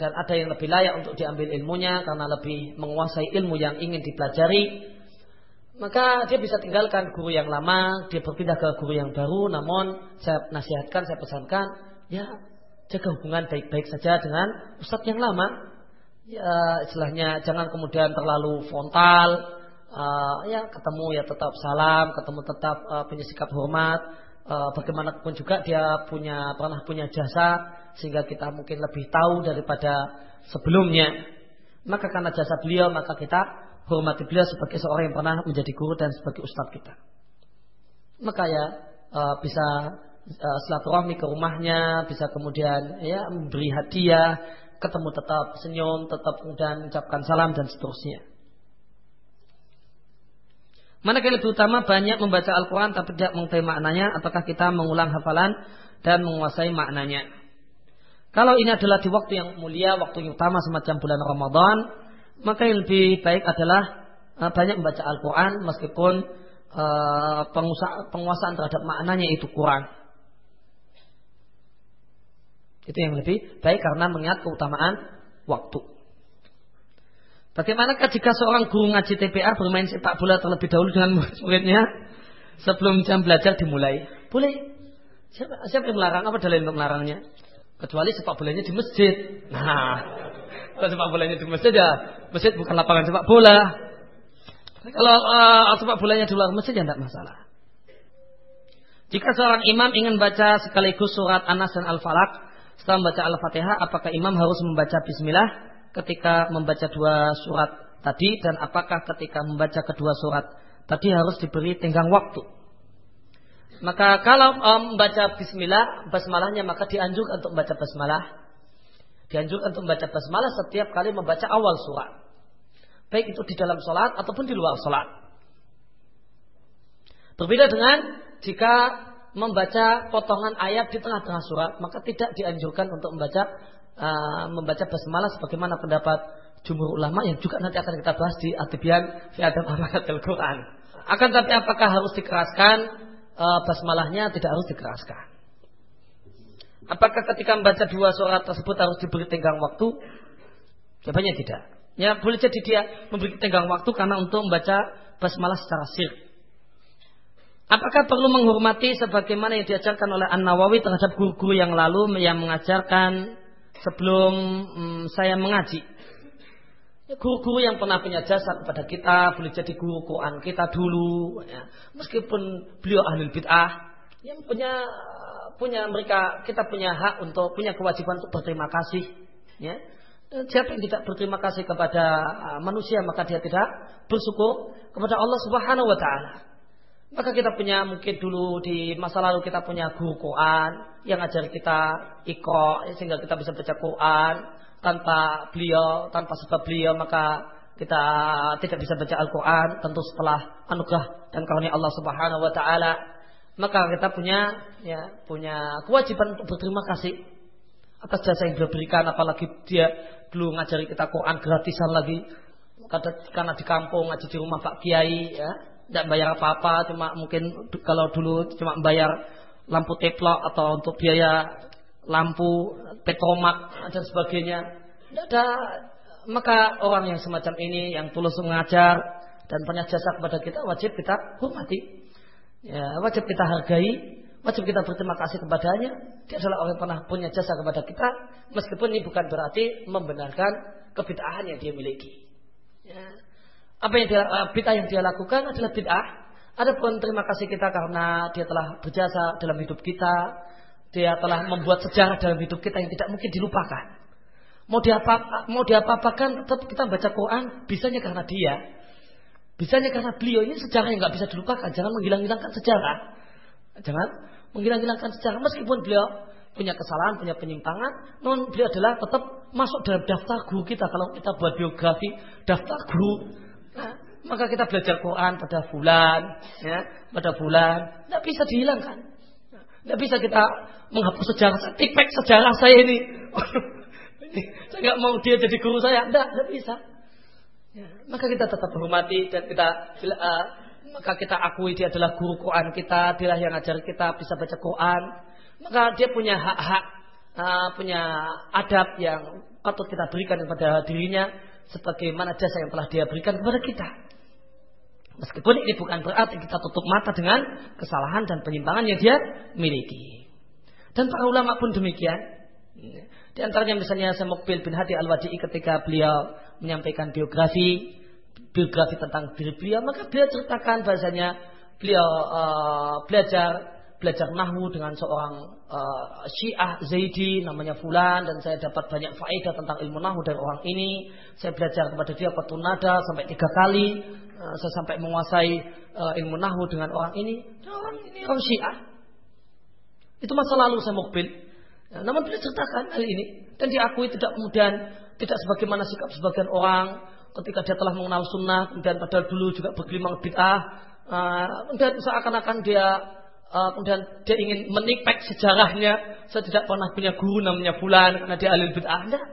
dan ada yang lebih layak untuk diambil ilmunya karena lebih menguasai ilmu yang ingin dipelajari, maka dia bisa tinggalkan guru yang lama, dia berpindah ke guru yang baru. Namun saya nasihatkan, saya pesankan, ya jaga hubungan baik-baik saja dengan ustadz yang lama. Ya, istilahnya jangan kemudian terlalu frontal. Uh, ya ketemu ya tetap salam, ketemu tetap uh, punya sikap hormat. Uh, bagaimanapun juga dia punya pernah punya jasa sehingga kita mungkin lebih tahu daripada sebelumnya. Maka karena jasa beliau maka kita hormati beliau sebagai seorang yang pernah menjadi guru dan sebagai ustadz kita. Maka ya uh, bisa uh, silaturahmi ke rumahnya, bisa kemudian ya memberi hadiah, ketemu tetap senyum, tetap kemudian mengucapkan salam dan seterusnya. Manakah lebih utama banyak membaca Al-Quran tapi tidak mengetahui maknanya ataukah kita mengulang hafalan dan menguasai maknanya? Kalau ini adalah di waktu yang mulia, waktu yang utama semacam bulan Ramadan, maka yang lebih baik adalah uh, banyak membaca Al-Quran meskipun uh, penguasaan terhadap maknanya itu kurang. Itu yang lebih baik karena mengingat keutamaan waktu. Bagaimanakah jika seorang guru ngaji TPA bermain sepak bola terlebih dahulu dengan muridnya sebelum jam belajar dimulai? Boleh. Siapa, siapa yang melarang? Apa dalil untuk melarangnya? Kecuali sepak bolanya di masjid. Nah, kalau sepak bolanya di masjid ya masjid bukan lapangan sepak bola. Kalau uh, sepak bolanya di luar masjid ya tidak masalah. Jika seorang imam ingin baca sekaligus surat Anas dan Al-Falaq, setelah membaca Al-Fatihah, apakah imam harus membaca bismillah ketika membaca dua surat tadi dan apakah ketika membaca kedua surat tadi harus diberi tenggang waktu? Maka kalau um, membaca bismillah, basmalahnya maka dianjurkan untuk membaca basmalah. Dianjurkan untuk membaca basmalah setiap kali membaca awal surat. Baik itu di dalam sholat ataupun di luar sholat. Berbeda dengan jika membaca potongan ayat di tengah-tengah surat, maka tidak dianjurkan untuk membaca uh, membaca basmalah sebagaimana pendapat jumhur ulama yang juga nanti akan kita bahas di Atibian fi adab al Quran. Akan tapi apakah harus dikeraskan uh, basmalahnya tidak harus dikeraskan. Apakah ketika membaca dua surat tersebut harus diberi tenggang waktu? Jawabannya tidak. Ya boleh jadi dia memberi tenggang waktu karena untuk membaca basmalah secara sir. Apakah perlu menghormati sebagaimana yang diajarkan oleh An Nawawi terhadap guru-guru yang lalu yang mengajarkan sebelum hmm, saya mengaji? Guru-guru yang pernah punya jasa kepada kita boleh jadi guru Quran kita dulu, ya. meskipun beliau ahli bid'ah yang punya punya mereka kita punya hak untuk punya kewajiban untuk berterima kasih, ya. Siapa yang tidak berterima kasih kepada uh, manusia maka dia tidak bersyukur kepada Allah Subhanahu wa taala. Maka kita punya mungkin dulu di masa lalu kita punya guru Quran yang ajar kita ikro sehingga kita bisa baca Quran tanpa beliau, tanpa sebab beliau maka kita tidak bisa baca Al-Quran tentu setelah anugerah dan karunia Allah Subhanahu wa taala. Maka kita punya ya punya kewajiban untuk berterima kasih atas jasa yang beliau berikan apalagi dia dulu ngajari kita Quran gratisan lagi. Karena di kampung ngaji di rumah Pak Kiai ya tidak bayar apa-apa, cuma mungkin kalau dulu cuma bayar lampu teplok atau untuk biaya lampu petromak dan sebagainya. Tidak ada maka orang yang semacam ini yang tulus mengajar dan punya jasa kepada kita wajib kita hormati. Ya, wajib kita hargai, wajib kita berterima kasih kepadanya. Dia adalah orang yang pernah punya jasa kepada kita, meskipun ini bukan berarti membenarkan kebid'ahan yang dia miliki. Ya. Apa yang dia, uh, bid'ah yang dia lakukan adalah bid'ah. Adapun terima kasih kita karena dia telah berjasa dalam hidup kita, dia telah membuat sejarah dalam hidup kita yang tidak mungkin dilupakan. Mau diapa mau diapa-apakan tetap kita baca Quran, bisanya karena dia. Bisanya karena beliau ini sejarah yang nggak bisa dilupakan. Jangan menghilang-hilangkan sejarah. Jangan menghilang-hilangkan sejarah meskipun beliau punya kesalahan, punya penyimpangan, non beliau adalah tetap masuk dalam daftar guru kita. Kalau kita buat biografi, daftar guru Maka kita belajar Quran pada bulan, ya, pada bulan, tidak bisa dihilangkan. Tidak bisa kita menghapus sejarah, tipek sejarah saya ini. saya nggak mau dia jadi guru saya, tidak, tidak bisa. Ya, maka kita tetap hormati dan kita uh, maka kita akui dia adalah guru Quran kita, dia yang ajar kita bisa baca Quran. Maka dia punya hak-hak, uh, punya adab yang patut kita berikan kepada dirinya sebagaimana jasa yang telah dia berikan kepada kita. Meskipun ini bukan berarti kita tutup mata dengan kesalahan dan penyimpangan yang dia miliki. Dan para ulama pun demikian. Di antaranya misalnya Semukbil bin Hadi Al-Wadi'i ketika beliau menyampaikan biografi biografi tentang diri beliau, maka beliau ceritakan bahasanya beliau uh, belajar belajar nahwu dengan seorang uh, Syiah Zaidi namanya Fulan dan saya dapat banyak faedah tentang ilmu nahwu dari orang ini. Saya belajar kepada dia petunada sampai tiga kali. Uh, saya sampai menguasai uh, ilmu nahwu dengan orang ini. Dan orang ini orang Syiah. Itu masa lalu saya mukbil. Ya, namun beliau ceritakan hal ini dan diakui tidak kemudian tidak sebagaimana sikap sebagian orang ketika dia telah mengenal sunnah kemudian padahal dulu juga bergelimang bid'ah uh, kemudian seakan-akan dia uh, kemudian dia ingin menipek sejarahnya. Saya tidak pernah punya guru namanya Fulan karena dia alil bid'ah. Enggak.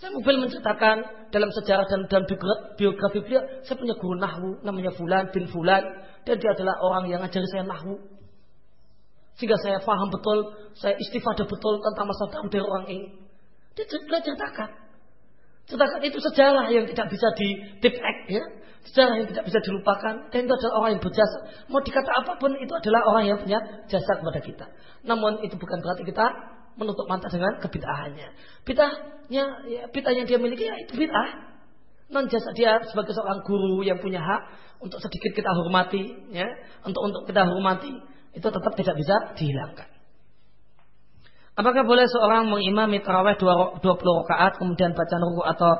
Saya mobil menceritakan dalam sejarah dan dalam biografi beliau, saya punya guru nahwu namanya Fulan bin Fulan dan dia adalah orang yang ngajari saya nahwu. Sehingga saya paham betul, saya istifadah betul tentang masa depan dari orang ini. Dia ceritakan. Ceritakan itu sejarah yang tidak bisa di tip ya. Sejarah yang tidak bisa dilupakan dan itu adalah orang yang berjasa. Mau dikata apa pun itu adalah orang yang punya jasa kepada kita. Namun itu bukan berarti kita menutup mata dengan kebid'ahannya. Bid'ahnya, ya, bid'ah yang dia miliki ya itu bid'ah. Non jasa dia sebagai seorang guru yang punya hak untuk sedikit kita hormati, ya, untuk untuk kita hormati itu tetap tidak bisa dihilangkan. Apakah boleh seorang mengimami taraweh 20 rakaat kemudian baca ruku atau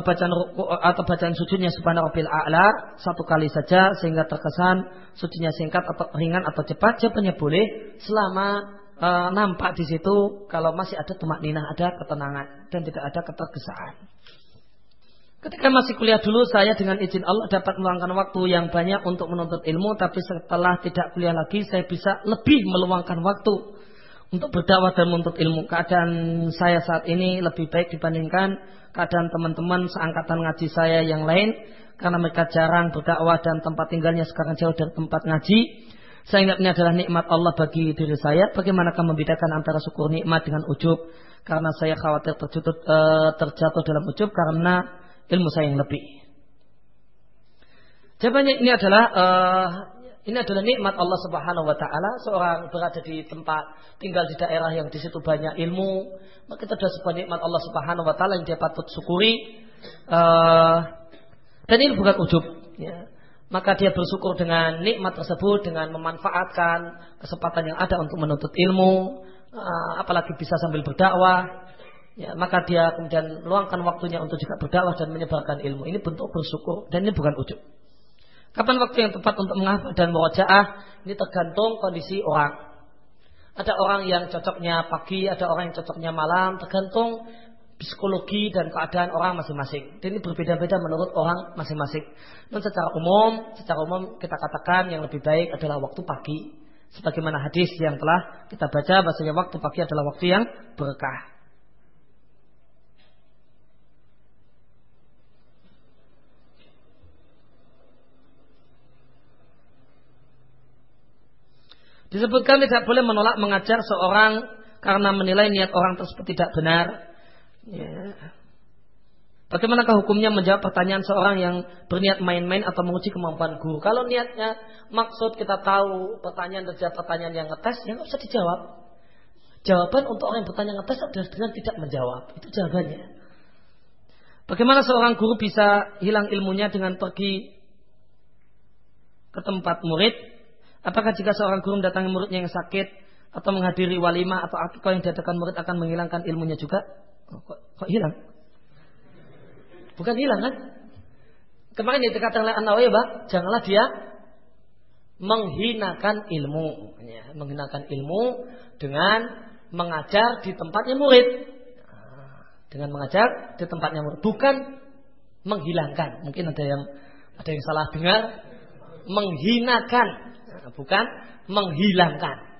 bacaan ruku atau bacaan sujudnya subhana rabbil a'la satu kali saja sehingga terkesan sujudnya singkat atau ringan atau cepat? Jawabannya boleh. Selama e, nampak di situ kalau masih ada tumak ninah ada ketenangan dan tidak ada ketergesaan. Ketika masih kuliah dulu saya dengan izin Allah dapat meluangkan waktu yang banyak untuk menuntut ilmu tapi setelah tidak kuliah lagi saya bisa lebih meluangkan waktu untuk berdakwah dan menuntut ilmu. Keadaan saya saat ini lebih baik dibandingkan keadaan teman-teman seangkatan ngaji saya yang lain karena mereka jarang berdakwah dan tempat tinggalnya sekarang jauh dari tempat ngaji. Saya ingat ini adalah nikmat Allah bagi diri saya. Bagaimanakah membedakan antara syukur nikmat dengan ujub? Karena saya khawatir terjatuh, uh, terjatuh dalam ujub karena ilmu saya yang lebih. Jawabannya ini adalah uh, ini adalah nikmat Allah Subhanahu wa taala. Seorang berada di tempat tinggal di daerah yang di situ banyak ilmu, maka itu adalah sebuah nikmat Allah Subhanahu wa taala yang dia patut syukuri. Uh, dan ini bukan ujub, ya. Maka dia bersyukur dengan nikmat tersebut dengan memanfaatkan kesempatan yang ada untuk menuntut ilmu, uh, apalagi bisa sambil berdakwah. Ya, maka dia kemudian meluangkan waktunya untuk juga berdakwah dan menyebarkan ilmu. Ini bentuk bersyukur dan ini bukan ujub. Kapan waktu yang tepat untuk menghafal dan murojaah? Ini tergantung kondisi orang. Ada orang yang cocoknya pagi, ada orang yang cocoknya malam, tergantung psikologi dan keadaan orang masing-masing. Ini berbeda-beda menurut orang masing-masing. Dan secara umum, secara umum kita katakan yang lebih baik adalah waktu pagi. Sebagaimana hadis yang telah kita baca, bahasanya waktu pagi adalah waktu yang berkah. Disebutkan tidak boleh menolak mengajar seorang karena menilai niat orang tersebut tidak benar. Ya. Bagaimanakah hukumnya menjawab pertanyaan seorang yang berniat main-main atau menguji kemampuan guru? Kalau niatnya maksud kita tahu pertanyaan jawab pertanyaan yang ngetes, ya nggak usah dijawab. Jawaban untuk orang yang bertanya ngetes adalah dengan tidak menjawab. Itu jawabannya. Bagaimana seorang guru bisa hilang ilmunya dengan pergi ke tempat murid Apakah jika seorang guru mendatangi muridnya yang sakit atau menghadiri walimah atau akikah yang diadakan murid akan menghilangkan ilmunya juga? Oh, kok, kok hilang? Bukan hilang kan? Kemarin yang dikatakan oleh An-Nawawi, janganlah dia menghinakan ilmu, ya, menghinakan ilmu dengan mengajar di tempatnya murid. Dengan mengajar di tempatnya murid, bukan menghilangkan. Mungkin ada yang ada yang salah dengar, menghinakan bukan menghilangkan.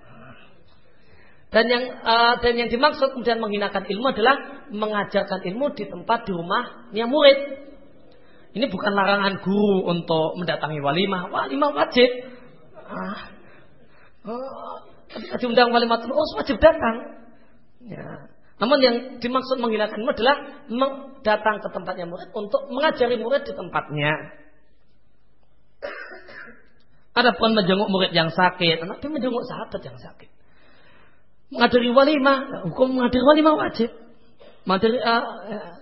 Dan yang uh, dan yang dimaksud kemudian menghinakan ilmu adalah mengajarkan ilmu di tempat di rumahnya murid. Ini bukan larangan guru untuk mendatangi walimah. Walimah wajib. Ah. Oh, diundang walimah itu oh, wajib datang. Ya. Namun yang dimaksud menghilangkan ilmu adalah datang ke tempatnya murid untuk mengajari murid di tempatnya. Adapun menjenguk murid yang sakit, tapi menjenguk sahabat yang sakit. Menghadiri walimah, hukum menghadiri walimah wajib. Menghadiri, uh, uh,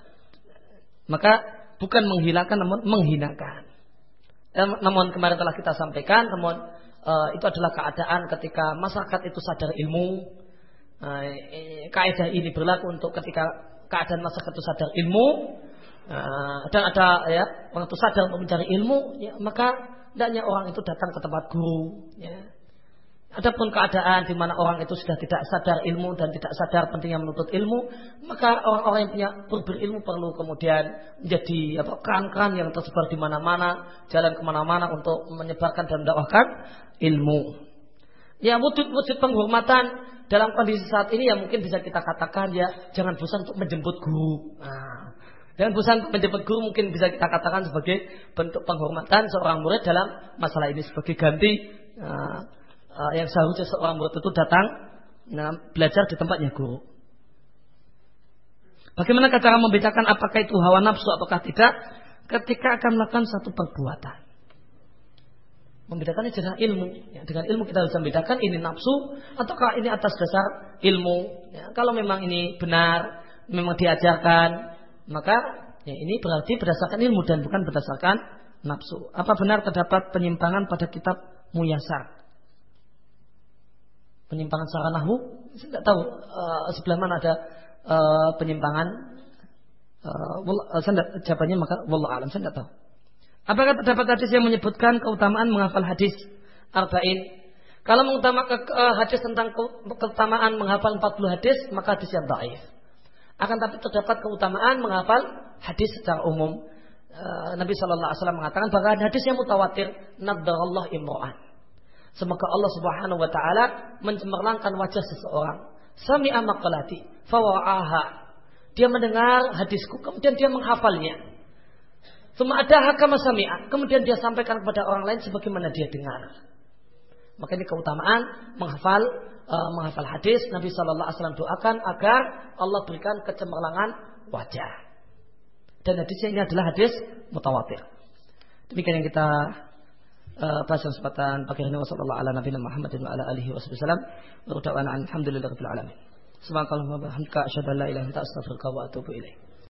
maka bukan menghilangkan namun menghinakan. Dan, namun kemarin telah kita sampaikan, namun uh, itu adalah keadaan ketika masyarakat itu sadar ilmu. Uh, kaidah ini berlaku untuk ketika keadaan masyarakat itu sadar ilmu uh, dan ada ya orang itu sadar untuk mencari ilmu, ya, maka hendaknya orang itu datang ke tempat guru. Ya. Adapun keadaan di mana orang itu sudah tidak sadar ilmu dan tidak sadar pentingnya menuntut ilmu, maka orang-orang yang punya berilmu perlu kemudian menjadi apa keran-keran yang tersebar di mana-mana, jalan ke mana-mana untuk menyebarkan dan mendakwahkan ilmu. Ya wujud-wujud penghormatan dalam kondisi saat ini yang mungkin bisa kita katakan ya jangan bosan untuk menjemput guru. Nah, dan bosan menjemput guru mungkin bisa kita katakan sebagai bentuk penghormatan seorang murid dalam masalah ini sebagai ganti uh, uh, yang seharusnya seorang murid itu datang nah, belajar di tempatnya guru. Bagaimana cara membedakan apakah itu hawa nafsu apakah tidak ketika akan melakukan satu perbuatan? Membedakannya dengan ilmu. Ya, dengan ilmu kita bisa membedakan ini nafsu ataukah ini atas dasar ilmu. Ya, kalau memang ini benar, memang diajarkan, maka ya ini berarti berdasarkan ilmu dan bukan berdasarkan nafsu. Apa benar terdapat penyimpangan pada kitab Muyasar? Penyimpangan secara nahu? Saya tidak tahu uh, sebelah mana ada uh, penyimpangan. Uh, saya tidak, jawabannya maka wallah alam saya tidak tahu. Apakah terdapat hadis yang menyebutkan keutamaan menghafal hadis arba'in? Kalau mengutamakan hadis tentang keutamaan menghafal 40 hadis, maka hadis yang baik. Akan tapi terdapat keutamaan menghafal hadis secara umum. Eh, Nabi Shallallahu Alaihi Wasallam mengatakan bahwa hadis yang mutawatir, Allah imro'an. Semoga Allah Subhanahu Wa Taala mencemerlangkan wajah seseorang. sami'a maqalati fawa'aha. Dia mendengar hadisku kemudian dia menghafalnya. Semua ada hakama sami'a. Kemudian dia sampaikan kepada orang lain sebagaimana dia dengar. Maka ini keutamaan menghafal uh, menghafal hadis Nabi Shallallahu Alaihi Wasallam doakan agar Allah berikan kecemerlangan wajah. Dan hadisnya ini adalah hadis mutawatir. Demikian yang kita uh, bahas kesempatan pagi ini ala nabi Muhammad wa ala alihi wasallam. Wa bihamdika asyhadu.